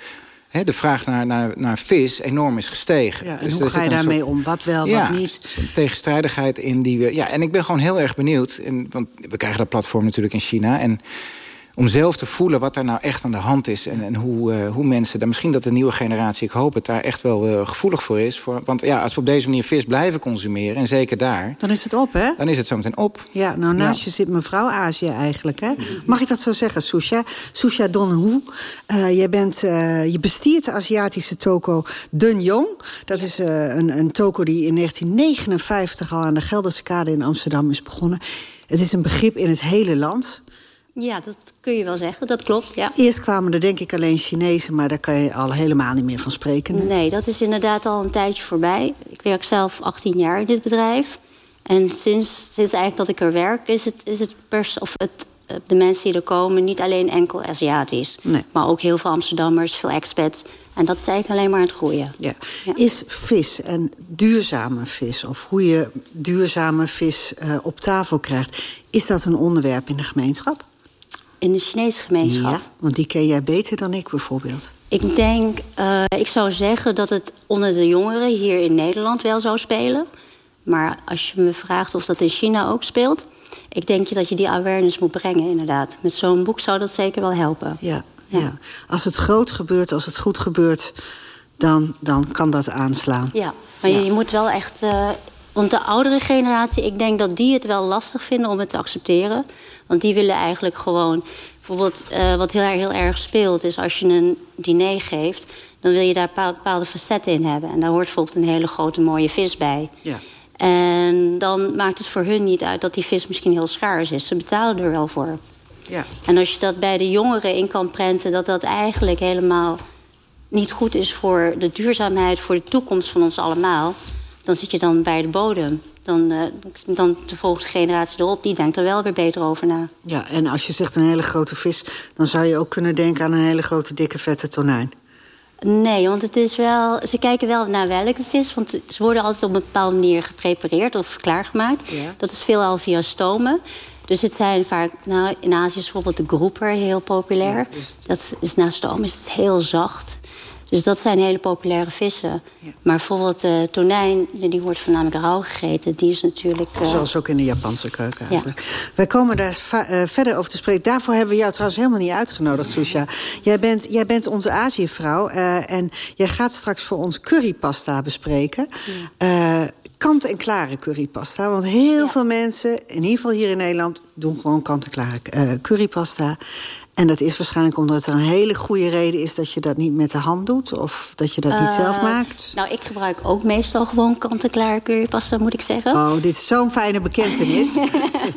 He, de vraag naar, naar, naar vis enorm is gestegen. Ja, en dus hoe ga je daarmee soort, om? Wat wel, ja, wat niet? Een tegenstrijdigheid in die we... Ja, en ik ben gewoon heel erg benieuwd. En, want we krijgen dat platform natuurlijk in China. En om zelf te voelen wat daar nou echt aan de hand is... en, en hoe, uh, hoe mensen, daar, misschien dat de nieuwe generatie... ik hoop het, daar echt wel uh, gevoelig voor is. Voor, want ja, als we op deze manier vis blijven consumeren... en zeker daar... Dan is het op, hè? Dan is het zometeen op. Ja, nou naast ja. je zit mevrouw Azië eigenlijk, hè? Mag ik dat zo zeggen, Susha? Susha Donhu, uh, jij bent, je bestiert de Aziatische toko Dun Jong. Dat is een, een toko die in 1959 al aan de Gelderse Kade in Amsterdam is begonnen. Het is een begrip in het hele land... Ja, dat kun je wel zeggen. Dat klopt, ja. Eerst kwamen er denk ik alleen Chinezen... maar daar kan je al helemaal niet meer van spreken. Hè? Nee, dat is inderdaad al een tijdje voorbij. Ik werk zelf 18 jaar in dit bedrijf. En sinds, sinds eigenlijk dat ik er werk... is het, is het, pers, of het de mensen die er komen niet alleen enkel Aziatisch. Nee. Maar ook heel veel Amsterdammers, veel expats. En dat is eigenlijk alleen maar aan het groeien. Ja. ja. Is vis en duurzame vis, of hoe je duurzame vis uh, op tafel krijgt... is dat een onderwerp in de gemeenschap? In de Chinese gemeenschap? Ja, want die ken jij beter dan ik bijvoorbeeld. Ik denk, uh, ik zou zeggen dat het onder de jongeren hier in Nederland wel zou spelen. Maar als je me vraagt of dat in China ook speelt... ik denk dat je die awareness moet brengen, inderdaad. Met zo'n boek zou dat zeker wel helpen. Ja, ja. ja. Als het groot gebeurt, als het goed gebeurt... dan, dan kan dat aanslaan. Ja, maar ja. Je, je, moet wel echt... Uh, want de oudere generatie, ik denk dat die het wel lastig vinden om het te accepteren. Want die willen eigenlijk gewoon... Bijvoorbeeld, uh, wat heel, heel erg speelt, is als je een diner geeft... dan wil je daar bepaalde facetten in hebben. En daar hoort bijvoorbeeld een hele grote mooie vis bij. Ja. En dan maakt het voor hun niet uit dat die vis misschien heel schaars is. Ze betalen er wel voor. Ja. En als je dat bij de jongeren in kan prenten... dat dat eigenlijk helemaal niet goed is voor de duurzaamheid... voor de toekomst van ons allemaal... dan zit je dan bij de bodem. Dan, uh, dan de volgende generatie erop, die denkt er wel weer beter over na. Ja, en als je zegt een hele grote vis... dan zou je ook kunnen denken aan een hele grote, dikke, vette tonijn. Nee, want het is wel, ze kijken wel naar welke vis. Want ze worden altijd op een bepaalde manier geprepareerd of klaargemaakt. Ja. Dat is veelal via stomen. Dus het zijn vaak, nou, in Azië is bijvoorbeeld de groeper heel populair. Ja, dus... Dat is na stoom is het heel zacht. Dus dat zijn hele populaire vissen. Maar bijvoorbeeld uh, tonijn, die wordt voornamelijk rauw gegeten. Die is natuurlijk... Uh... Zoals ook in de Japanse keuken eigenlijk. Ja. Wij komen daar uh, verder over te spreken. Daarvoor hebben we jou trouwens helemaal niet uitgenodigd, Susha. Jij bent, jij bent onze Aziëvrouw. en jij gaat straks voor ons currypasta bespreken. Ja kant-en-klare currypasta. Want heel veel mensen, in ieder geval hier in Nederland... doen gewoon kant-en-klare uh, currypasta. En dat is waarschijnlijk omdat er een hele goede reden is... dat je dat niet met de hand doet of dat je dat uh, niet zelf maakt. Nou, ik gebruik ook meestal gewoon kant-en-klare currypasta, moet ik zeggen. Oh, dit is zo'n fijne bekentenis.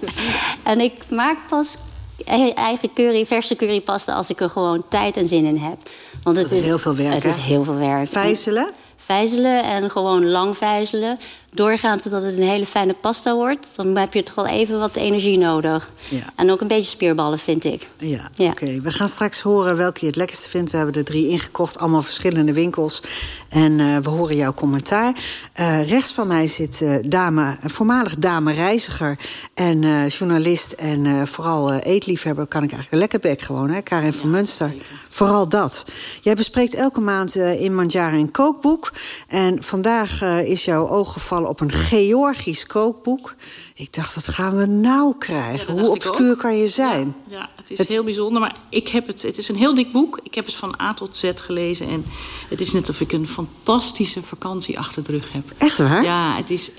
en ik maak pas e-, eigen curry, verse currypasta... als ik er gewoon tijd en zin in heb. Want het dat is, heel veel werk, Het is heel veel werk. Vijzelen? Vijzelen en gewoon lang vijzelen doorgaan totdat het een hele fijne pasta wordt... dan heb je toch wel even wat energie nodig. Ja. En ook een beetje spierballen, vind ik. Ja, oké. We gaan straks horen welke je het lekkerste vindt. We hebben er drie ingekocht, allemaal verschillende winkels. En uh, we horen jouw commentaar. Uh, rechts van mij zit uh, dame, voormalig dame reiziger... en journalist en vooral eetliefhebber... kan ik eigenlijk een lekker bek gewoon, hè? Karin van Munster. Vooral dat. Jij bespreekt elke maand in Mandjaren een kookboek. En vandaag is jouw oog gevallen op een Georgisch kookboek. Ik dacht, wat gaan we nou krijgen? Hoe obscuur kan je zijn? Ja, ja het is heel bijzonder. Maar ik heb het, het is een heel dik boek. Ik heb het van A tot Z gelezen. En het is net of ik een fantastische vakantie achter de rug heb. Echt waar? Ja, het is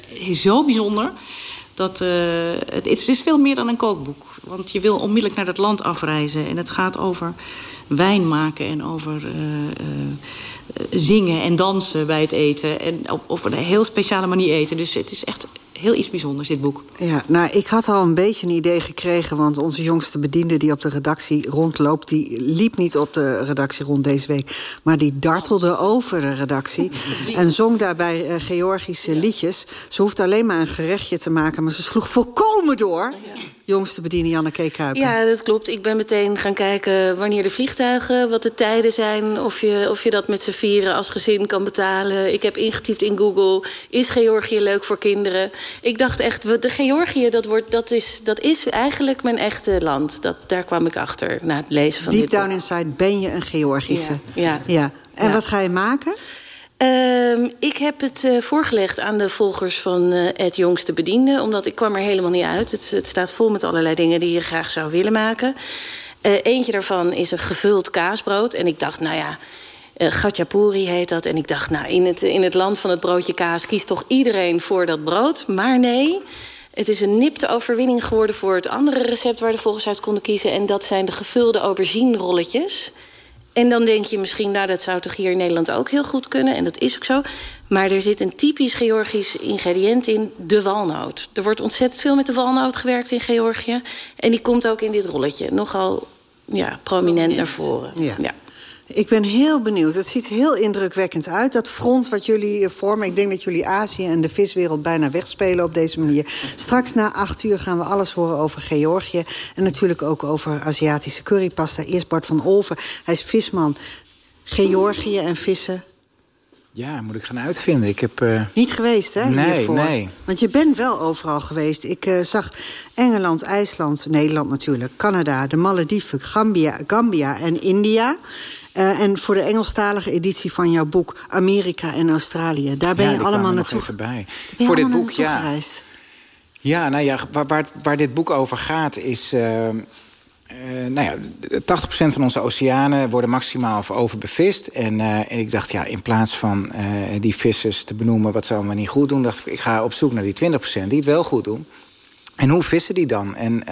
zo bijzonder. Dat, uh, het, het, is veel meer dan een kookboek. Want je wil onmiddellijk naar dat land afreizen. En het gaat over wijn maken en over uh, uh, zingen en dansen bij het eten. En op, op een heel speciale manier eten. Dus het is echt heel iets bijzonders, dit boek. Ja, nou, ik had al een beetje een idee gekregen... want onze jongste bediende die op de redactie rondloopt... die liep niet op de redactie rond deze week... maar die dartelde over de redactie... en zong daarbij uh, Georgische liedjes. Ze hoefde alleen maar een gerechtje te maken... maar ze sloeg volkomen door... Ja jongste bediening Janneke Kuiper. Ja, dat klopt. Ik ben meteen gaan kijken wanneer de vliegtuigen... wat de tijden zijn, of je, of je dat met z'n vieren als gezin kan betalen. Ik heb ingetypt in Google, is Georgië leuk voor kinderen? Ik dacht echt, de Georgië, dat, wordt, dat, is, dat is eigenlijk mijn echte land. Dat, daar kwam ik achter na het lezen van Deep dit down inside ben je een Georgische. Ja. ja. ja. En ja. wat ga je maken? Uh, ik heb het uh, voorgelegd aan de volgers van uh, het jongste bediende. Omdat ik kwam er helemaal niet uit. Het, het, staat vol met allerlei dingen die je graag zou willen maken. Uh, eentje daarvan is een gevuld kaasbrood. En ik dacht, nou ja, uh, gatjapuri heet dat. En ik dacht, nou, in het, in het land van het broodje kaas... kiest toch iedereen voor dat brood? Maar nee, het is een nipte overwinning geworden... voor het andere recept waar de volgers uit konden kiezen. En dat zijn de gevulde aubergine-rolletjes... En dan denk je misschien, nou, dat zou toch hier in Nederland ook heel goed kunnen. En dat is ook zo. Maar er zit een typisch Georgisch ingrediënt in, de walnoot. Er wordt ontzettend veel met de walnoot gewerkt in Georgië. En die komt ook in dit rolletje nogal ja, prominent, naar voren. Ja. ja. Ik ben heel benieuwd. Het ziet heel indrukwekkend uit. Dat front wat jullie eh, vormen. Ik denk dat jullie Azië en de viswereld bijna wegspelen op deze manier. Straks na acht uur gaan we alles horen over Georgië. En natuurlijk ook over Aziatische currypasta. Eerst Bart van Olven. Hij is visman. Georgië en vissen. Ja, moet ik gaan uitvinden. Ik heb... Uh... Niet geweest, hè? Nee, hiervoor. nee. Want je bent wel overal geweest. Ik uh, zag Engeland, IJsland, Nederland natuurlijk... Canada, de Malediven, Gambia, Gambia en India... Uh, en voor de Engelstalige editie van jouw boek... Amerika en Australië. Daar ben ja, je allemaal naartoe bij. Voor dit boek, ja. Gereisd. Ja, nou ja, waar, waar, waar, dit boek over gaat is... Uh, uh, nou ja, 80% van onze oceanen worden maximaal overbevist. En, en ik dacht, ja, in plaats van die vissers te benoemen... wat ze maar niet goed doen... dacht ik, ik ga op zoek naar die 20% die het wel goed doen. En hoe vissen die dan? En...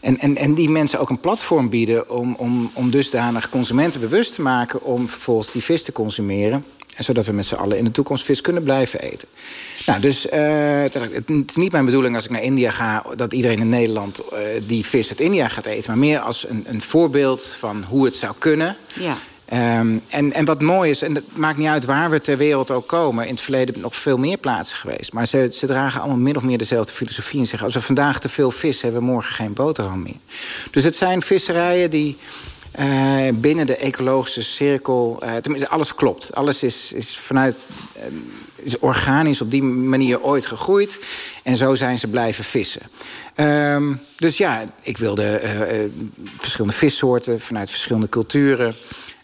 En, en, en die mensen ook een platform bieden om, om, om dusdanig consumenten bewust te maken... om vervolgens die vis te consumeren. En zodat we met z'n allen in de toekomst vis kunnen blijven eten. Nou, dus uh, het is niet mijn bedoeling als ik naar India ga... dat iedereen in Nederland uh, die vis uit India gaat eten. Maar meer als een, een voorbeeld van hoe het zou kunnen. Ja. Um, en, en wat mooi is, en het maakt niet uit waar we ter wereld ook komen... in het verleden nog veel meer plaatsen geweest... maar ze, ze dragen allemaal min of meer dezelfde filosofie... en zeggen als we vandaag te veel vis hebben... we morgen geen boterham meer. Dus het zijn visserijen die... Uh, binnen de ecologische cirkel, uh, tenminste alles klopt. Alles is, is vanuit uh, is organisch op die manier ooit gegroeid. En zo zijn ze blijven vissen. Um, dus ja, ik wilde verschillende vissoorten vanuit verschillende culturen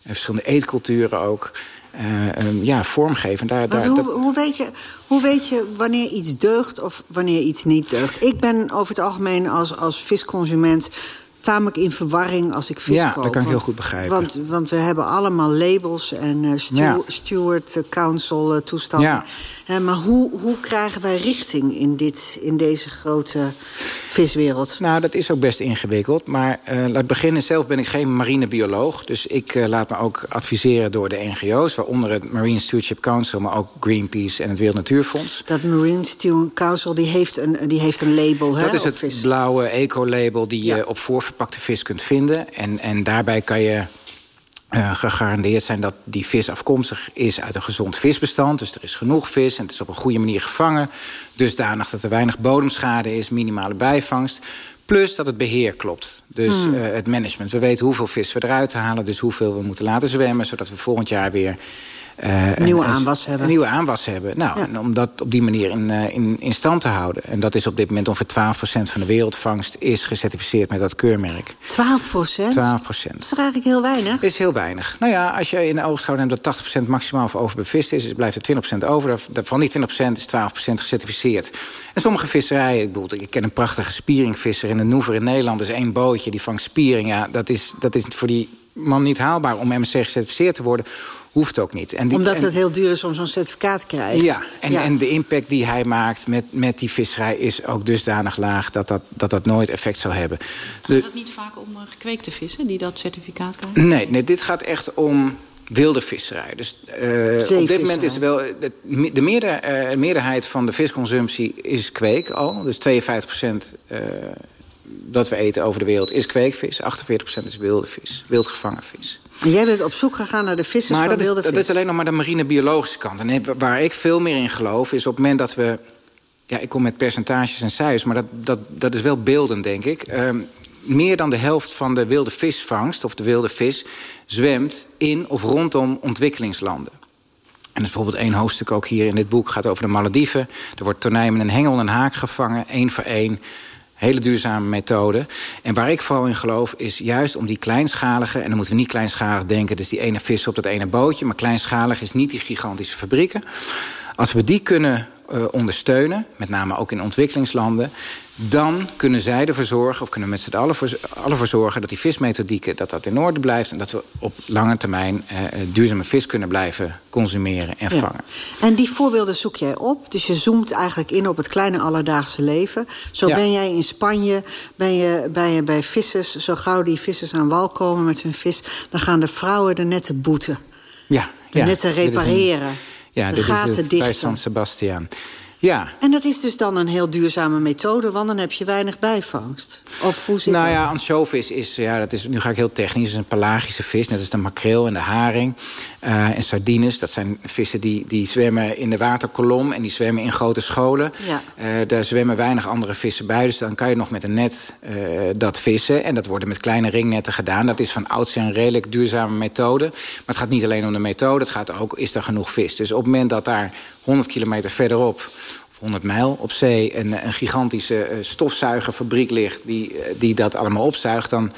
verschillende eetculturen ook. Uh, um, ja, vormgeven. Daar, daar, hoe, hoe, weet je, hoe weet je wanneer iets deugt of wanneer iets niet deugt? Ik ben over het algemeen als, als visconsument tamelijk in verwarring als ik vis ja, koop. Ja, dat kan ik heel goed begrijpen. Want, want we hebben allemaal labels en uh, stu ja. steward, uh, council uh, toestanden. Ja. maar hoe, hoe krijgen wij richting in, dit, in deze grote viswereld? Nou, dat is ook best ingewikkeld. Maar laat beginnen, zelf ben ik geen marinebioloog. Dus ik laat me ook adviseren door de NGO's... waaronder het Marine Stewardship Council... maar ook Greenpeace en het Wereld Natuurfonds. Dat Marine Stewardship Council die heeft, een, die heeft een label, Dat hè, is het blauwe eco-label die je op voorverpakte vis kunt vinden. En, en daarbij kan je uh, gegarandeerd zijn dat die vis afkomstig is uit een gezond visbestand. Dus er is genoeg vis en het is op een goede manier gevangen. Dusdanig dat er weinig bodemschade is, minimale bijvangst. Plus dat het beheer klopt. Dus Hmm. uh, het management. We weten hoeveel vis we eruit halen, dus hoeveel we moeten laten zwemmen... zodat we volgend jaar weer... Uh, nieuwe aanwas hebben. Een nieuwe aanwas hebben. Nou, ja. en om dat op die manier in, uh, in, in stand te houden. En dat is op dit moment ongeveer 12% van de wereldvangst... is gecertificeerd met dat keurmerk. 12% 12%? Dat is toch eigenlijk heel weinig? Is heel weinig. Nou ja, als je in de oogschouw neemt dat 80% maximaal voor overbevist is... dus blijft er 20% over. Van die 20% is 12% gecertificeerd. En sommige visserijen, ik bedoel, ik ken een prachtige spieringvisser... in de Noever in Nederland, is één bootje, die vangt spiering. Ja, dat is, dat is voor die man niet haalbaar om MSC gecertificeerd te worden hoeft ook niet. En die, Omdat en, het heel duur is om zo'n certificaat te krijgen. Ja, en, ja. en de impact die hij maakt met, met die visserij... is ook dusdanig laag dat dat, dat, dat nooit effect zal hebben. Gaat de, het niet vaak om uh, gekweekte vissen die dat certificaat krijgen? Nee, nee dit gaat echt om wilde visserij. Dus uh, op dit moment is wel... De, de meerder, uh, meerderheid van de visconsumptie is kweek al. Dus 52 procent... Uh, dat we eten over de wereld is kweekvis. 48% is wilde vis, wild gevangen vis. En jij bent op zoek gegaan naar de maar van dat wilde is, vis? dat is alleen nog maar de marinebiologische kant. En waar ik veel meer in geloof is op het moment dat we... Ja, ik kom met percentages en cijfers, maar dat, dat, dat is wel beeldend, denk ik. Um, meer dan de helft van de wilde visvangst, of de wilde vis... zwemt in of rondom ontwikkelingslanden. En er is bijvoorbeeld één hoofdstuk ook hier in dit boek... gaat over de Malediven. Er wordt tonijn met een hengel en een haak gevangen, één voor één... Hele duurzame methode. En waar ik vooral in geloof is juist om die kleinschalige... en dan moeten we niet kleinschalig denken... dus die ene vis op dat ene bootje... maar kleinschalig is niet die gigantische fabrieken. Als we die kunnen uh, ondersteunen, met name ook in ontwikkelingslanden... dan kunnen zij ervoor zorgen, of kunnen we met z'n allen voor, voor zorgen... dat die vismethodieken dat dat in orde blijft... en dat we op lange termijn uh, duurzame vis kunnen blijven consumeren en ja. vangen. En die voorbeelden zoek jij op. Dus je zoomt eigenlijk in op het kleine alledaagse leven. Zo ja. ben jij in Spanje, ben je, ben je bij vissers... zo gauw die vissers aan wal komen met hun vis... dan gaan de vrouwen de netten boeten. Ja, de ja. netten repareren. Ja, de dit gaten is dichten. bij San Sebastian. Ja. En dat is dus dan een heel duurzame methode, want dan heb je weinig bijvangst. Of hoe zit nou ja, ansjovis is, ja, dat is, nu ga ik heel technisch, is een pelagische vis, net als de makreel en de haring. Uh, en sardines, dat zijn vissen die, die zwemmen in de waterkolom en die zwemmen in grote scholen. Ja. Uh, daar zwemmen weinig andere vissen bij, dus dan kan je nog met een net uh, dat vissen. En dat wordt met kleine ringnetten gedaan. Dat is van oudsher een redelijk duurzame methode. Maar het gaat niet alleen om de methode, het gaat ook, is er genoeg vis? Dus op het moment dat daar 100 kilometer verderop 100 mijl op zee een, een gigantische stofzuigerfabriek ligt... Die, die dat allemaal opzuigt... dan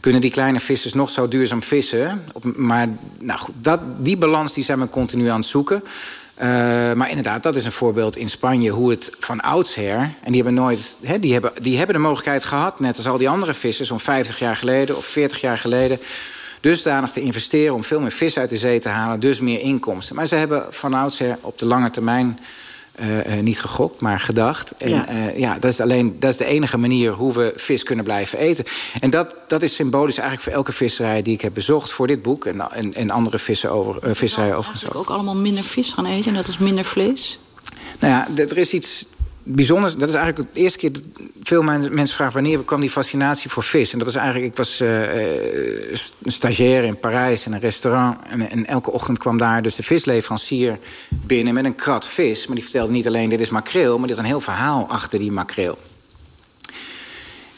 kunnen die kleine vissers nog zo duurzaam vissen. Maar nou goed, dat, die balans die zijn we continu aan het zoeken. Uh, maar inderdaad, dat is een voorbeeld in Spanje... hoe het van oudsher... en die hebben nooit he, die hebben, die hebben de mogelijkheid gehad... net als al die andere vissers om 50 jaar geleden of 40 jaar geleden dusdanig te investeren om veel meer vis uit de zee te halen, dus meer inkomsten. Maar ze hebben van oudsher op de lange termijn uh, uh, niet gegokt, maar gedacht. En ja, uh, ja dat, is alleen, dat is de enige manier hoe we vis kunnen blijven eten. En dat, dat is symbolisch eigenlijk voor elke visserij die ik heb bezocht voor dit boek. En, en, en andere vissen over, visserijen overigens ook. ook allemaal minder vis gaan eten, net als minder vlees? Nou ja, er is iets bijzonders. Dat is eigenlijk de eerste keer dat veel mensen vragen... wanneer kwam die fascinatie voor vis? En dat was eigenlijk... Ik was uh, stagiair in Parijs in een restaurant... En, en, elke ochtend kwam daar dus de visleverancier binnen... met een krat vis. Maar die vertelde niet alleen dit is makreel... maar die had een heel verhaal achter die makreel.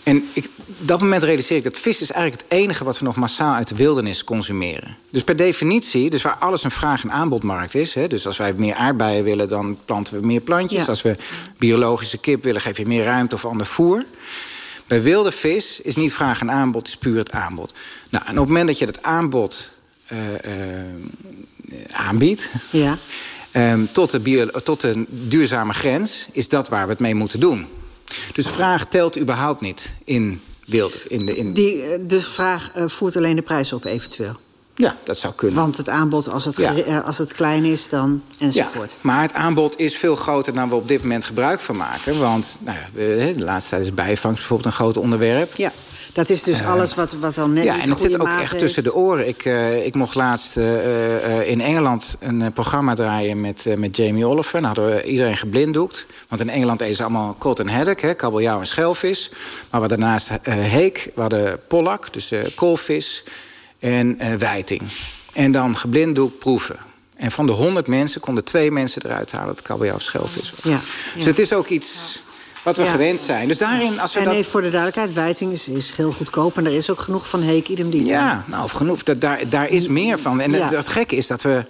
En ik, dat moment realiseer ik dat vis is eigenlijk het enige... wat we nog massaal uit de wildernis consumeren. Dus per definitie, dus waar alles een vraag- en aanbodmarkt is... Hè, dus als wij meer aardbeien willen, dan planten we meer plantjes. Ja. Als we biologische kip willen, geef je meer ruimte of ander voer. Bij wilde vis is niet vraag en aanbod, is puur het aanbod. Nou, en op het moment dat je het aanbod eh, eh, aanbiedt... Ja. Ehm, tot, de bio, tot de duurzame grens, is dat waar we het mee moeten doen. Dus vraag telt überhaupt niet in wilde. In de, in... Die, dus vraag eh, voert alleen de prijs op eventueel. Ja, dat zou kunnen. Want het aanbod, als het, Ja. eh, als het klein is, dan enzovoort. Ja, maar het aanbod is veel groter dan we op dit moment gebruik van maken. Want nou ja, de laatste tijd is bijvangst bijvoorbeeld een groot onderwerp. Ja, dat is dus Eh, alles wat, wat dan net ja, niet en het zit ook echt heeft. tussen de oren. Ik, eh, ik mocht laatst eh, in Engeland een programma draaien met, met Jamie Oliver. En hadden we iedereen geblinddoekt. Want in Engeland eten ze allemaal cod en haddock, hè, kabeljauw en schelvis. Maar we hadden daarnaast heek, we hadden pollak, dus koolvis en wijting. En dan geblinddoekt proeven. En van de 100 mensen konden twee mensen eruit halen dat kabeljauw of schelvis was. Ja, Dus het is ook iets wat we Ja. gewend zijn. Dus daarin, als we en dat... nee, voor de duidelijkheid, wijting is, is heel goedkoop... en er is ook genoeg van heek idem dito. Ja, nou, of genoeg. Dat, daar, daar is meer van. En Ja. het, het gekke is dat we,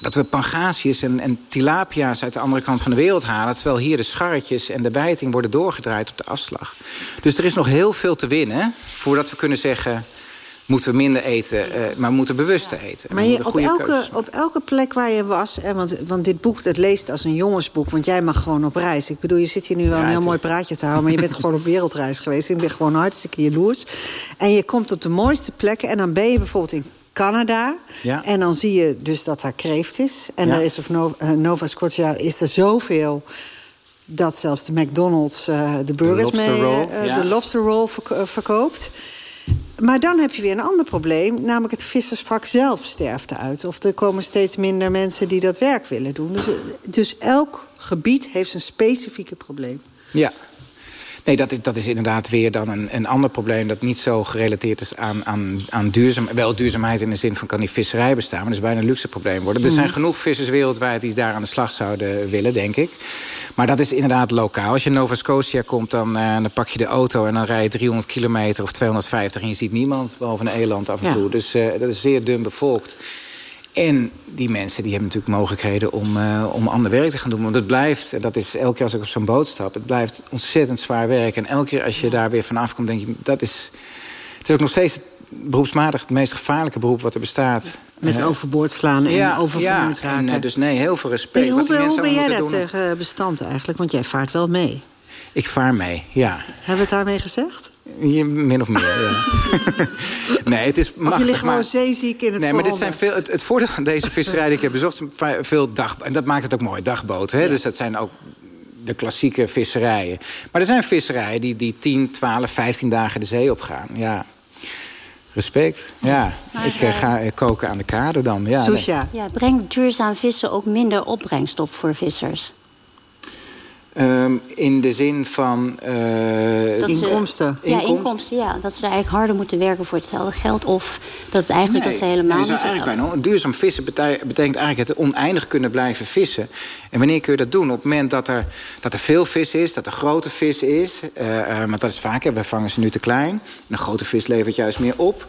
dat we pangasius en, en tilapia's uit de andere kant van de wereld halen... terwijl hier de scharretjes en de bijting worden doorgedraaid op de afslag. Dus er is nog heel veel te winnen voordat we kunnen zeggen... moeten we minder eten, eh, maar we moeten bewuster eten. Maar je, op, elke, op elke plek waar je was... Hè, want, want dit boek, het leest als een jongensboek... want jij mag gewoon op reis. Ik bedoel, je zit hier nu wel een heel mooi praatje te houden... maar je bent gewoon op wereldreis geweest. Ik ben gewoon hartstikke jaloers. En je komt op de mooiste plekken... en dan ben je bijvoorbeeld in Canada... Ja. en dan zie je dus dat daar kreeft is. En Ja. er is of eh, Nova Scotia is er zoveel... dat zelfs de McDonald's eh, de burgers mee... ja. de lobster roll verko- verkoopt... Maar dan heb je weer een ander probleem. Namelijk het vissersvak zelf sterft uit. Of er komen steeds minder mensen die dat werk willen doen. Dus, dus elk gebied heeft zijn specifieke probleem. Ja. Nee, dat is, dat is inderdaad weer dan een, een ander probleem... dat niet zo gerelateerd is aan, aan, aan duurzaam, wel duurzaamheid... in de zin van kan die visserij bestaan, maar dat is bijna een luxe probleem worden. Er zijn Mhm. genoeg vissers wereldwijd die daar aan de slag zouden willen, denk ik. Maar dat is inderdaad lokaal. Als je in Nova Scotia komt, dan, eh, dan pak je de auto... en dan rij je 300 kilometer of 250 en je ziet niemand... behalve een eland af en Ja. toe. Dus eh, dat is zeer dun bevolkt. En die mensen die hebben natuurlijk mogelijkheden om, eh, om ander werk te gaan doen. Want het blijft, en dat is elke keer als ik op zo'n boot stap... het blijft ontzettend zwaar werk. En elke keer als je daar weer vanaf komt, denk je... dat is, het is ook nog steeds het beroepsmatig het meest gevaarlijke beroep wat er bestaat. Met overboord slaan en ja, oververmoeid ja, raken. en, eh, dus nee, heel veel respect. Wat hoe, die ben- mensen hoe ben jij dat doen. eh, bestand eigenlijk? Want jij vaart wel mee. Ik vaar mee, ja. Hebben we het daarmee gezegd? Je, min of meer, ja. nee, het is Of machtig, je ligt gewoon zeeziek in het Nee, maar dit zijn veel, het, het voordeel van deze visserij die ik heb bezocht... veel dag, en dat maakt het ook mooi, dagboten. Hè? Dus dat zijn ook de klassieke visserijen. Maar er zijn visserijen die, die 10, 12, 15 dagen de zee opgaan. Ja, respect. Ja, ik eh, ga koken aan de kade dan. Ja, nee. Ja, brengt duurzaam vissen ook minder opbrengst op voor vissers? Ehm, in de zin van... eh, Dat ze- Inkomsten. Ja, inkomsten, ja. Dat ze eigenlijk harder moeten werken voor hetzelfde geld. Of dat het eigenlijk dat ze helemaal Nee, niet... eigenlijk bijna duurzaam vissen bete- betekent eigenlijk het oneindig kunnen blijven vissen. En wanneer kun je dat doen? Op het moment dat er, dat er veel vis is, dat er grote vis is. eh, maar dat is vaak, hè, wij vangen ze nu te klein. En een grote vis levert juist meer op.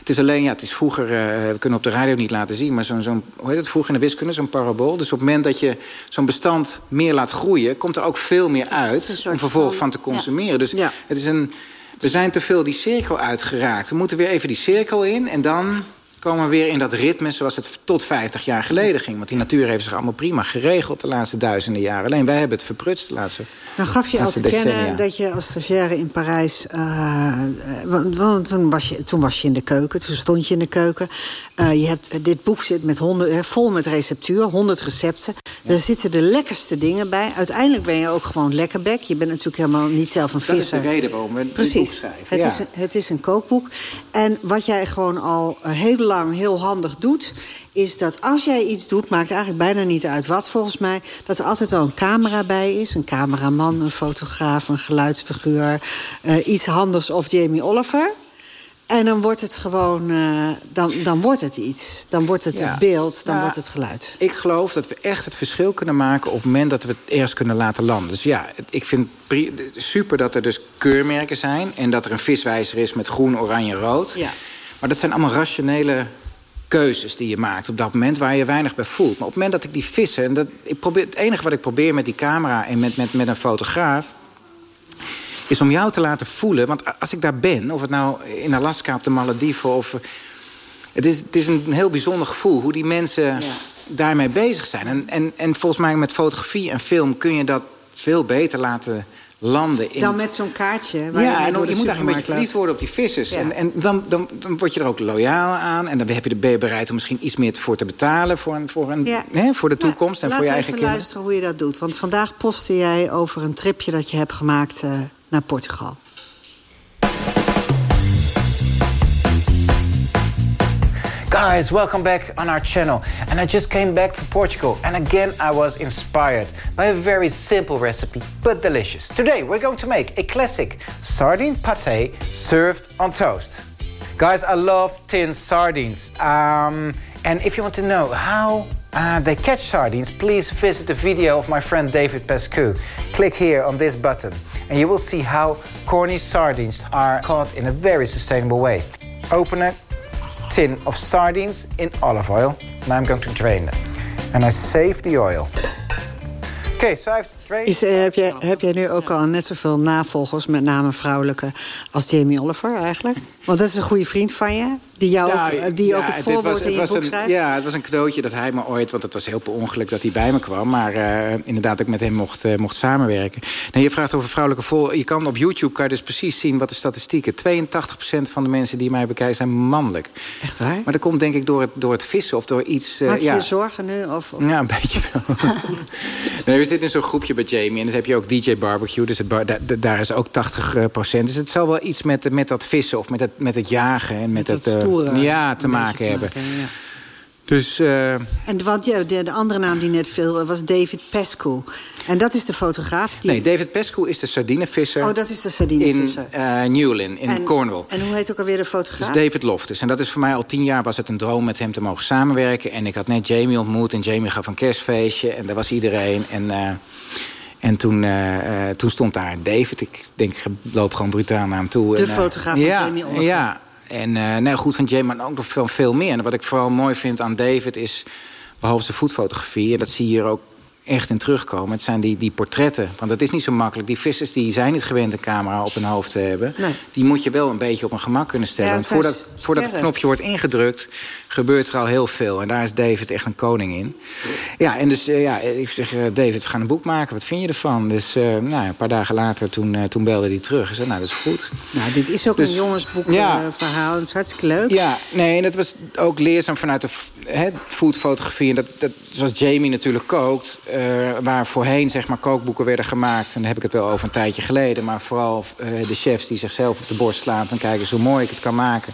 Het is alleen, ja, het is vroeger, eh, we kunnen op de radio niet laten zien... maar zo'n, zo'n hoe heet het vroeger in de wiskunde, zo'n parabool. Dus op het moment dat je zo'n bestand meer laat groeien... komt er ook veel meer uit om vervolgens van te consumeren. Dus het is een, we zijn te veel die cirkel uitgeraakt. We moeten weer even die cirkel in en dan komen we weer in dat ritme... zoals het tot 50 jaar geleden ging. Want die natuur heeft zich allemaal prima geregeld de laatste duizenden jaren. Alleen wij hebben het verprutst de laatste Nou gaf je al te kennen dat je als stagiaire in Parijs... eh, want, want toen, was je, toen was je in de keuken, toen stond je in de keuken. Eh, je hebt, dit boek zit met honderd, eh, vol met receptuur, 100 recepten. Er zitten de lekkerste dingen bij. Uiteindelijk ben je ook gewoon lekkerbek. Je bent natuurlijk helemaal niet zelf een Dat is visser. de reden waarom we dit boek schrijven. Het, ja. is een, het is een kookboek. En wat jij gewoon al heel lang heel handig doet... is dat als jij iets doet, maakt eigenlijk bijna niet uit wat volgens mij... dat er altijd wel een camera bij is. Een cameraman, een fotograaf, een geluidsfiguur. eh, iets handigs of Jamie Oliver. En dan wordt het gewoon, eh, dan, dan wordt het iets. Dan wordt het Ja. het beeld, dan Ja. wordt het geluid. Ik geloof dat we echt het verschil kunnen maken... op het moment dat we het eerst kunnen laten landen. Dus ja, ik vind super dat er dus keurmerken zijn... en dat er een viswijzer is met groen, oranje, rood. Ja. Maar dat zijn allemaal rationele keuzes die je maakt op dat moment... waar je weinig bij voelt. Maar op het moment dat ik die vissen... En dat, ik probeer, het enige wat ik probeer met die camera en met, met, met een fotograaf... is om jou te laten voelen... want als ik daar ben, of het nou in Alaska op de Malediven... of het, is, het is een heel bijzonder gevoel hoe die mensen daarmee bezig zijn. En, en, en volgens mij met fotografie en film kun je dat veel beter laten landen. In... Dan met zo'n kaartje. Waar Ja, en je de moet eigenlijk een beetje verliefd worden op die vissers. Ja. En, en dan, dan, dan word je er ook loyaal aan. En dan heb je de ben je bereid om misschien iets meer voor te betalen... voor, een, voor, een, Ja. hè, voor de toekomst en Laten voor je eigen even kinderen. luisteren hoe je dat doet. Want vandaag postte jij over een tripje dat je hebt gemaakt eh, naar Portugal. Guys, welcome back on our channel. And I just came back from Portugal, and again I was inspired by a very simple recipe, but delicious. Today we're going to make a classic sardine pate served on toast. Guys, I love tin sardines. Um, and if you want to know how uh, they catch sardines, please visit the video of my friend David Pescu. Click here on this button, and you will see how Cornish sardines are caught in a very sustainable way. Open a tin of sardines in olive oil, and I'm going to drain them. And I save the oil. Okay, so I've. Is, eh, heb, jij, heb jij nu ook al net zoveel navolgers, met name vrouwelijke, als Jamie Oliver eigenlijk? Want dat is een goede vriend van je, die, jou ook, eh, die ook het voorwoord was- in je was boek een, schrijft. Ja, het was een cadeautje dat hij me ooit... want het was heel per ongeluk dat hij bij me kwam... maar eh, inderdaad dat ik met hem mocht, mocht samenwerken. Nee, je vraagt over vrouwelijke vol... Je kan op YouTube kan je dus precies zien wat de statistieken... 82% van de mensen die mij bekijken zijn mannelijk. Echt waar? Maar dat komt denk ik door het, door het vissen of door iets... Maak je ja. je zorgen nu? Of, of- Ja, een beetje wel. nee, we zitten in zo'n groepje bij Jamie. En dan heb je ook DJ Barbecue. Dus het bar- da- da- daar is ook 80 procent. Dus het zal wel iets met, met dat vissen of met het, met het jagen... en met, dat het eh, stoere ja, te maken hebben. maken, ja. Dus... eh, En wat, ja, de, de andere naam die net viel was David Pescu. En dat is de fotograaf die... Nee, David Pescu is de sardinevisser. Oh, dat is de sardinevisser. In eh, Newlyn, in en, Cornwall. En hoe heet ook alweer de fotograaf? David Loftus. En dat is voor mij al tien jaar was het een droom met hem te mogen samenwerken. En ik had net Jamie ontmoet. En Jamie gaf een kerstfeestje. En daar was iedereen. En, eh, en toen, eh, eh, toen stond daar David. Ik denk, ik loop gewoon brutaal naar hem toe. De en, eh, fotograaf van ja, Jamie Oliver. Ja, en nou goed van Jamie, maar ook nog veel, veel meer. En wat ik vooral mooi vind aan David is... behalve zijn voetfotografie... en dat zie je hier ook echt in terugkomen. Het zijn die, die portretten. Want dat is niet zo makkelijk. Die vissers die zijn niet gewend een camera op hun hoofd te hebben. Nee. Die moet je wel een beetje op een gemak kunnen stellen. Ja, Want voordat, voordat het knopje wordt ingedrukt... gebeurt er al heel veel. En daar is David echt een koning in. Ja, en dus eh, ja, ik zeg, eh, David, we gaan een boek maken. Wat vind je ervan? Dus eh, nou, een paar dagen later, toen, toen belde hij terug. Hij zei, nou, dat is goed. Nou, dit is ook Dus- een jongensboek Ja. eh, verhaal. Dat is hartstikke leuk. Ja, nee, en dat was ook leerzaam vanuit de hè, foodfotografie. En dat, dat, zoals Jamie natuurlijk kookt, eh, waar voorheen zeg maar, kookboeken werden gemaakt. En dan heb ik het wel over een tijdje geleden. Maar vooral eh, de chefs die zichzelf op de borst slaan... en kijken hoe mooi ik het kan maken.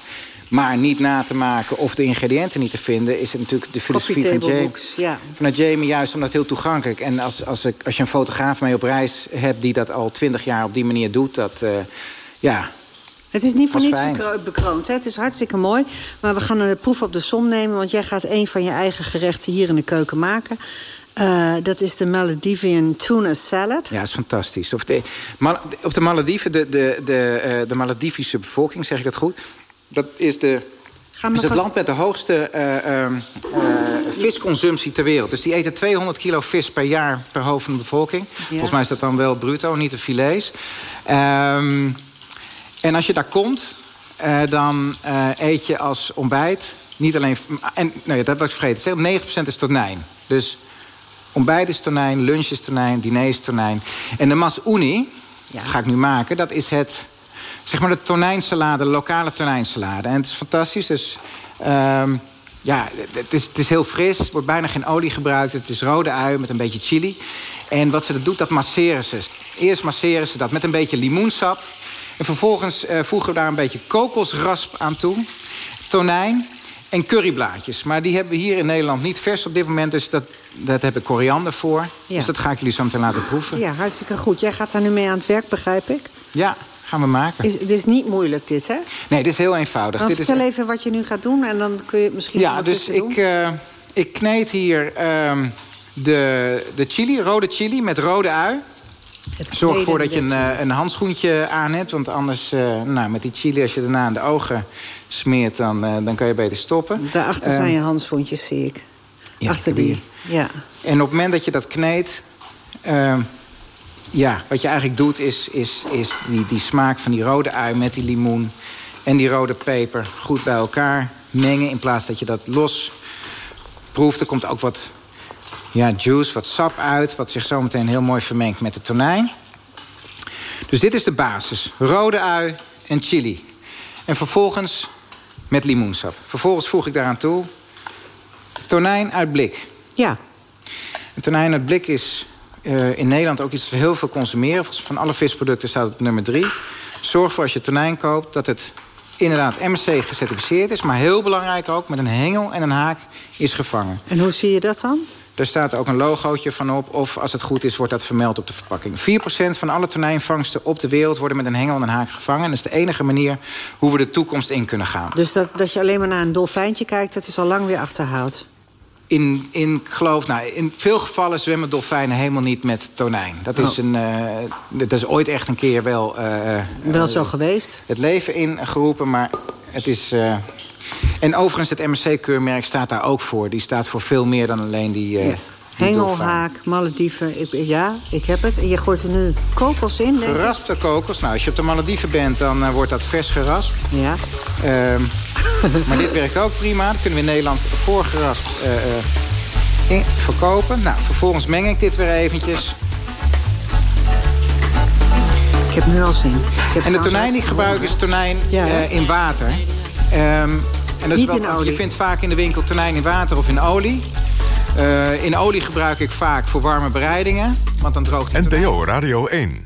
Maar niet na te maken of de ingrediënten niet te vinden... is het natuurlijk de filosofie van Jamie. ja. Vanuit Jamie juist omdat heel toegankelijk. En als, als, ik, als je een fotograaf mee op reis hebt... die dat al twintig jaar op die manier doet... dat, eh, ja, Het is niet voor niets bekroond. Hè? Het is hartstikke mooi. Maar we gaan een proef op de som nemen. Want jij gaat een van je eigen gerechten hier in de keuken maken. Eh, dat is de Maldivian tuna salad. Ja, dat is fantastisch. Of de, Mal- op de Malediven, de, de, de, eh, de Maledivische bevolking, zeg ik dat goed? Dat is, de, Ga maar is het vast- land met de hoogste eh, visconsumptie ter wereld. Dus die eten 200 kilo vis per jaar per hoofd van de bevolking. Volgens mij is dat dan wel bruto, niet de filets. Ehm, en als je daar komt, dan eet je als ontbijt niet alleen... En nee, dat was ik vergeten te zeggen. 90% is tonijn. Dus ontbijt is tonijn, lunch is tonijn, diner is tonijn. En de mas uni, dat ga ik nu maken, dat is het... Zeg maar de tonijnsalade, de lokale tonijnsalade. En het is fantastisch. Dus, ehm, ja, het is, het is heel fris. Er wordt bijna geen olie gebruikt. Het is rode ui met een beetje chili. En wat ze dat doet, dat masseren ze. Eerst masseren ze dat met een beetje limoensap. En vervolgens eh, voegen we daar een beetje kokosrasp aan toe. Tonijn en curryblaadjes. Maar die hebben we hier in Nederland niet vers op dit moment. Dus dat, dat heb ik koriander voor. Ja. Dus dat ga ik jullie zo meteen laten proeven. Ja, hartstikke goed. Jij gaat daar nu mee aan het werk, begrijp ik. Ja, gaan we maken. Is, het is niet moeilijk, dit, hè? Nee, dit is heel eenvoudig. Dan dit is vertel even wat je nu gaat doen. En dan kun je het misschien Ja, dus doen. ik, eh, ik kneed hier ehm, de, de chili, rode chili met rode ui. Zorg ervoor dat je een, eh, een handschoentje aan hebt. Want anders, eh, nou, met die chili, als je daarna aan de ogen smeert... dan, eh, dan kan je beter stoppen. Daarachter Ehm, zijn je handschoentjes, zie ik. ja, Achter die. Ja. En op het moment dat je dat kneedt... ehm, ja, wat je eigenlijk doet is, is, is die, die smaak van die rode ui met die limoen... en die rode peper goed bij elkaar mengen... in plaats dat je dat los proeft. Er komt ook wat ja, juice, wat sap uit... wat zich zometeen heel mooi vermengt met de tonijn. Dus dit is de basis. Rode ui en chili. En vervolgens met limoensap. Vervolgens voeg ik daaraan toe tonijn uit blik. Ja. En tonijn uit blik is uh, in Nederland ook iets dat we heel veel consumeren. Van alle visproducten staat het nummer drie. Zorg voor als je tonijn koopt dat het inderdaad MSC gecertificeerd is... maar heel belangrijk ook met een hengel en een haak is gevangen. En hoe zie je dat dan? Er staat ook een logootje van op. Of als het goed is, wordt dat vermeld op de verpakking. 4% van alle tonijnvangsten op de wereld worden met een hengel en een haak gevangen. En dat is de enige manier hoe we de toekomst in kunnen gaan. Dus dat, dat je alleen maar naar een dolfijntje kijkt, dat is al lang weer achterhaald? In, in, geloof, nou, in veel gevallen zwemmen dolfijnen helemaal niet met tonijn. Dat is, Oh. een, eh, dat is ooit echt een keer wel... eh, Wel eh, zo geweest? Het leven ingeroepen, maar het is... en overigens, het MSC-keurmerk staat daar ook voor. Die staat voor veel meer dan alleen die... eh, Ja. die dolfijn. Hengelhaak, Malediven, ik, ja, ik heb het. En je gooit er nu kokos in, denk? Geraspte kokos. Nou, als je op de Malediven bent, dan eh, wordt dat vers geraspt. Ja. Ehm, maar dit werkt ook prima. Dat kunnen we in Nederland voorgeraspt eh, eh, verkopen. Nou, vervolgens meng ik dit weer eventjes. Ik heb nu al zin. En de tonijn die ik gebruik is tonijn in water. Ehm, en dat is wel, in olie. Je vindt vaak in de winkel tonijn in water of in olie. Eh, in olie gebruik ik vaak voor warme bereidingen. Want dan droogt die NPO Radio 1.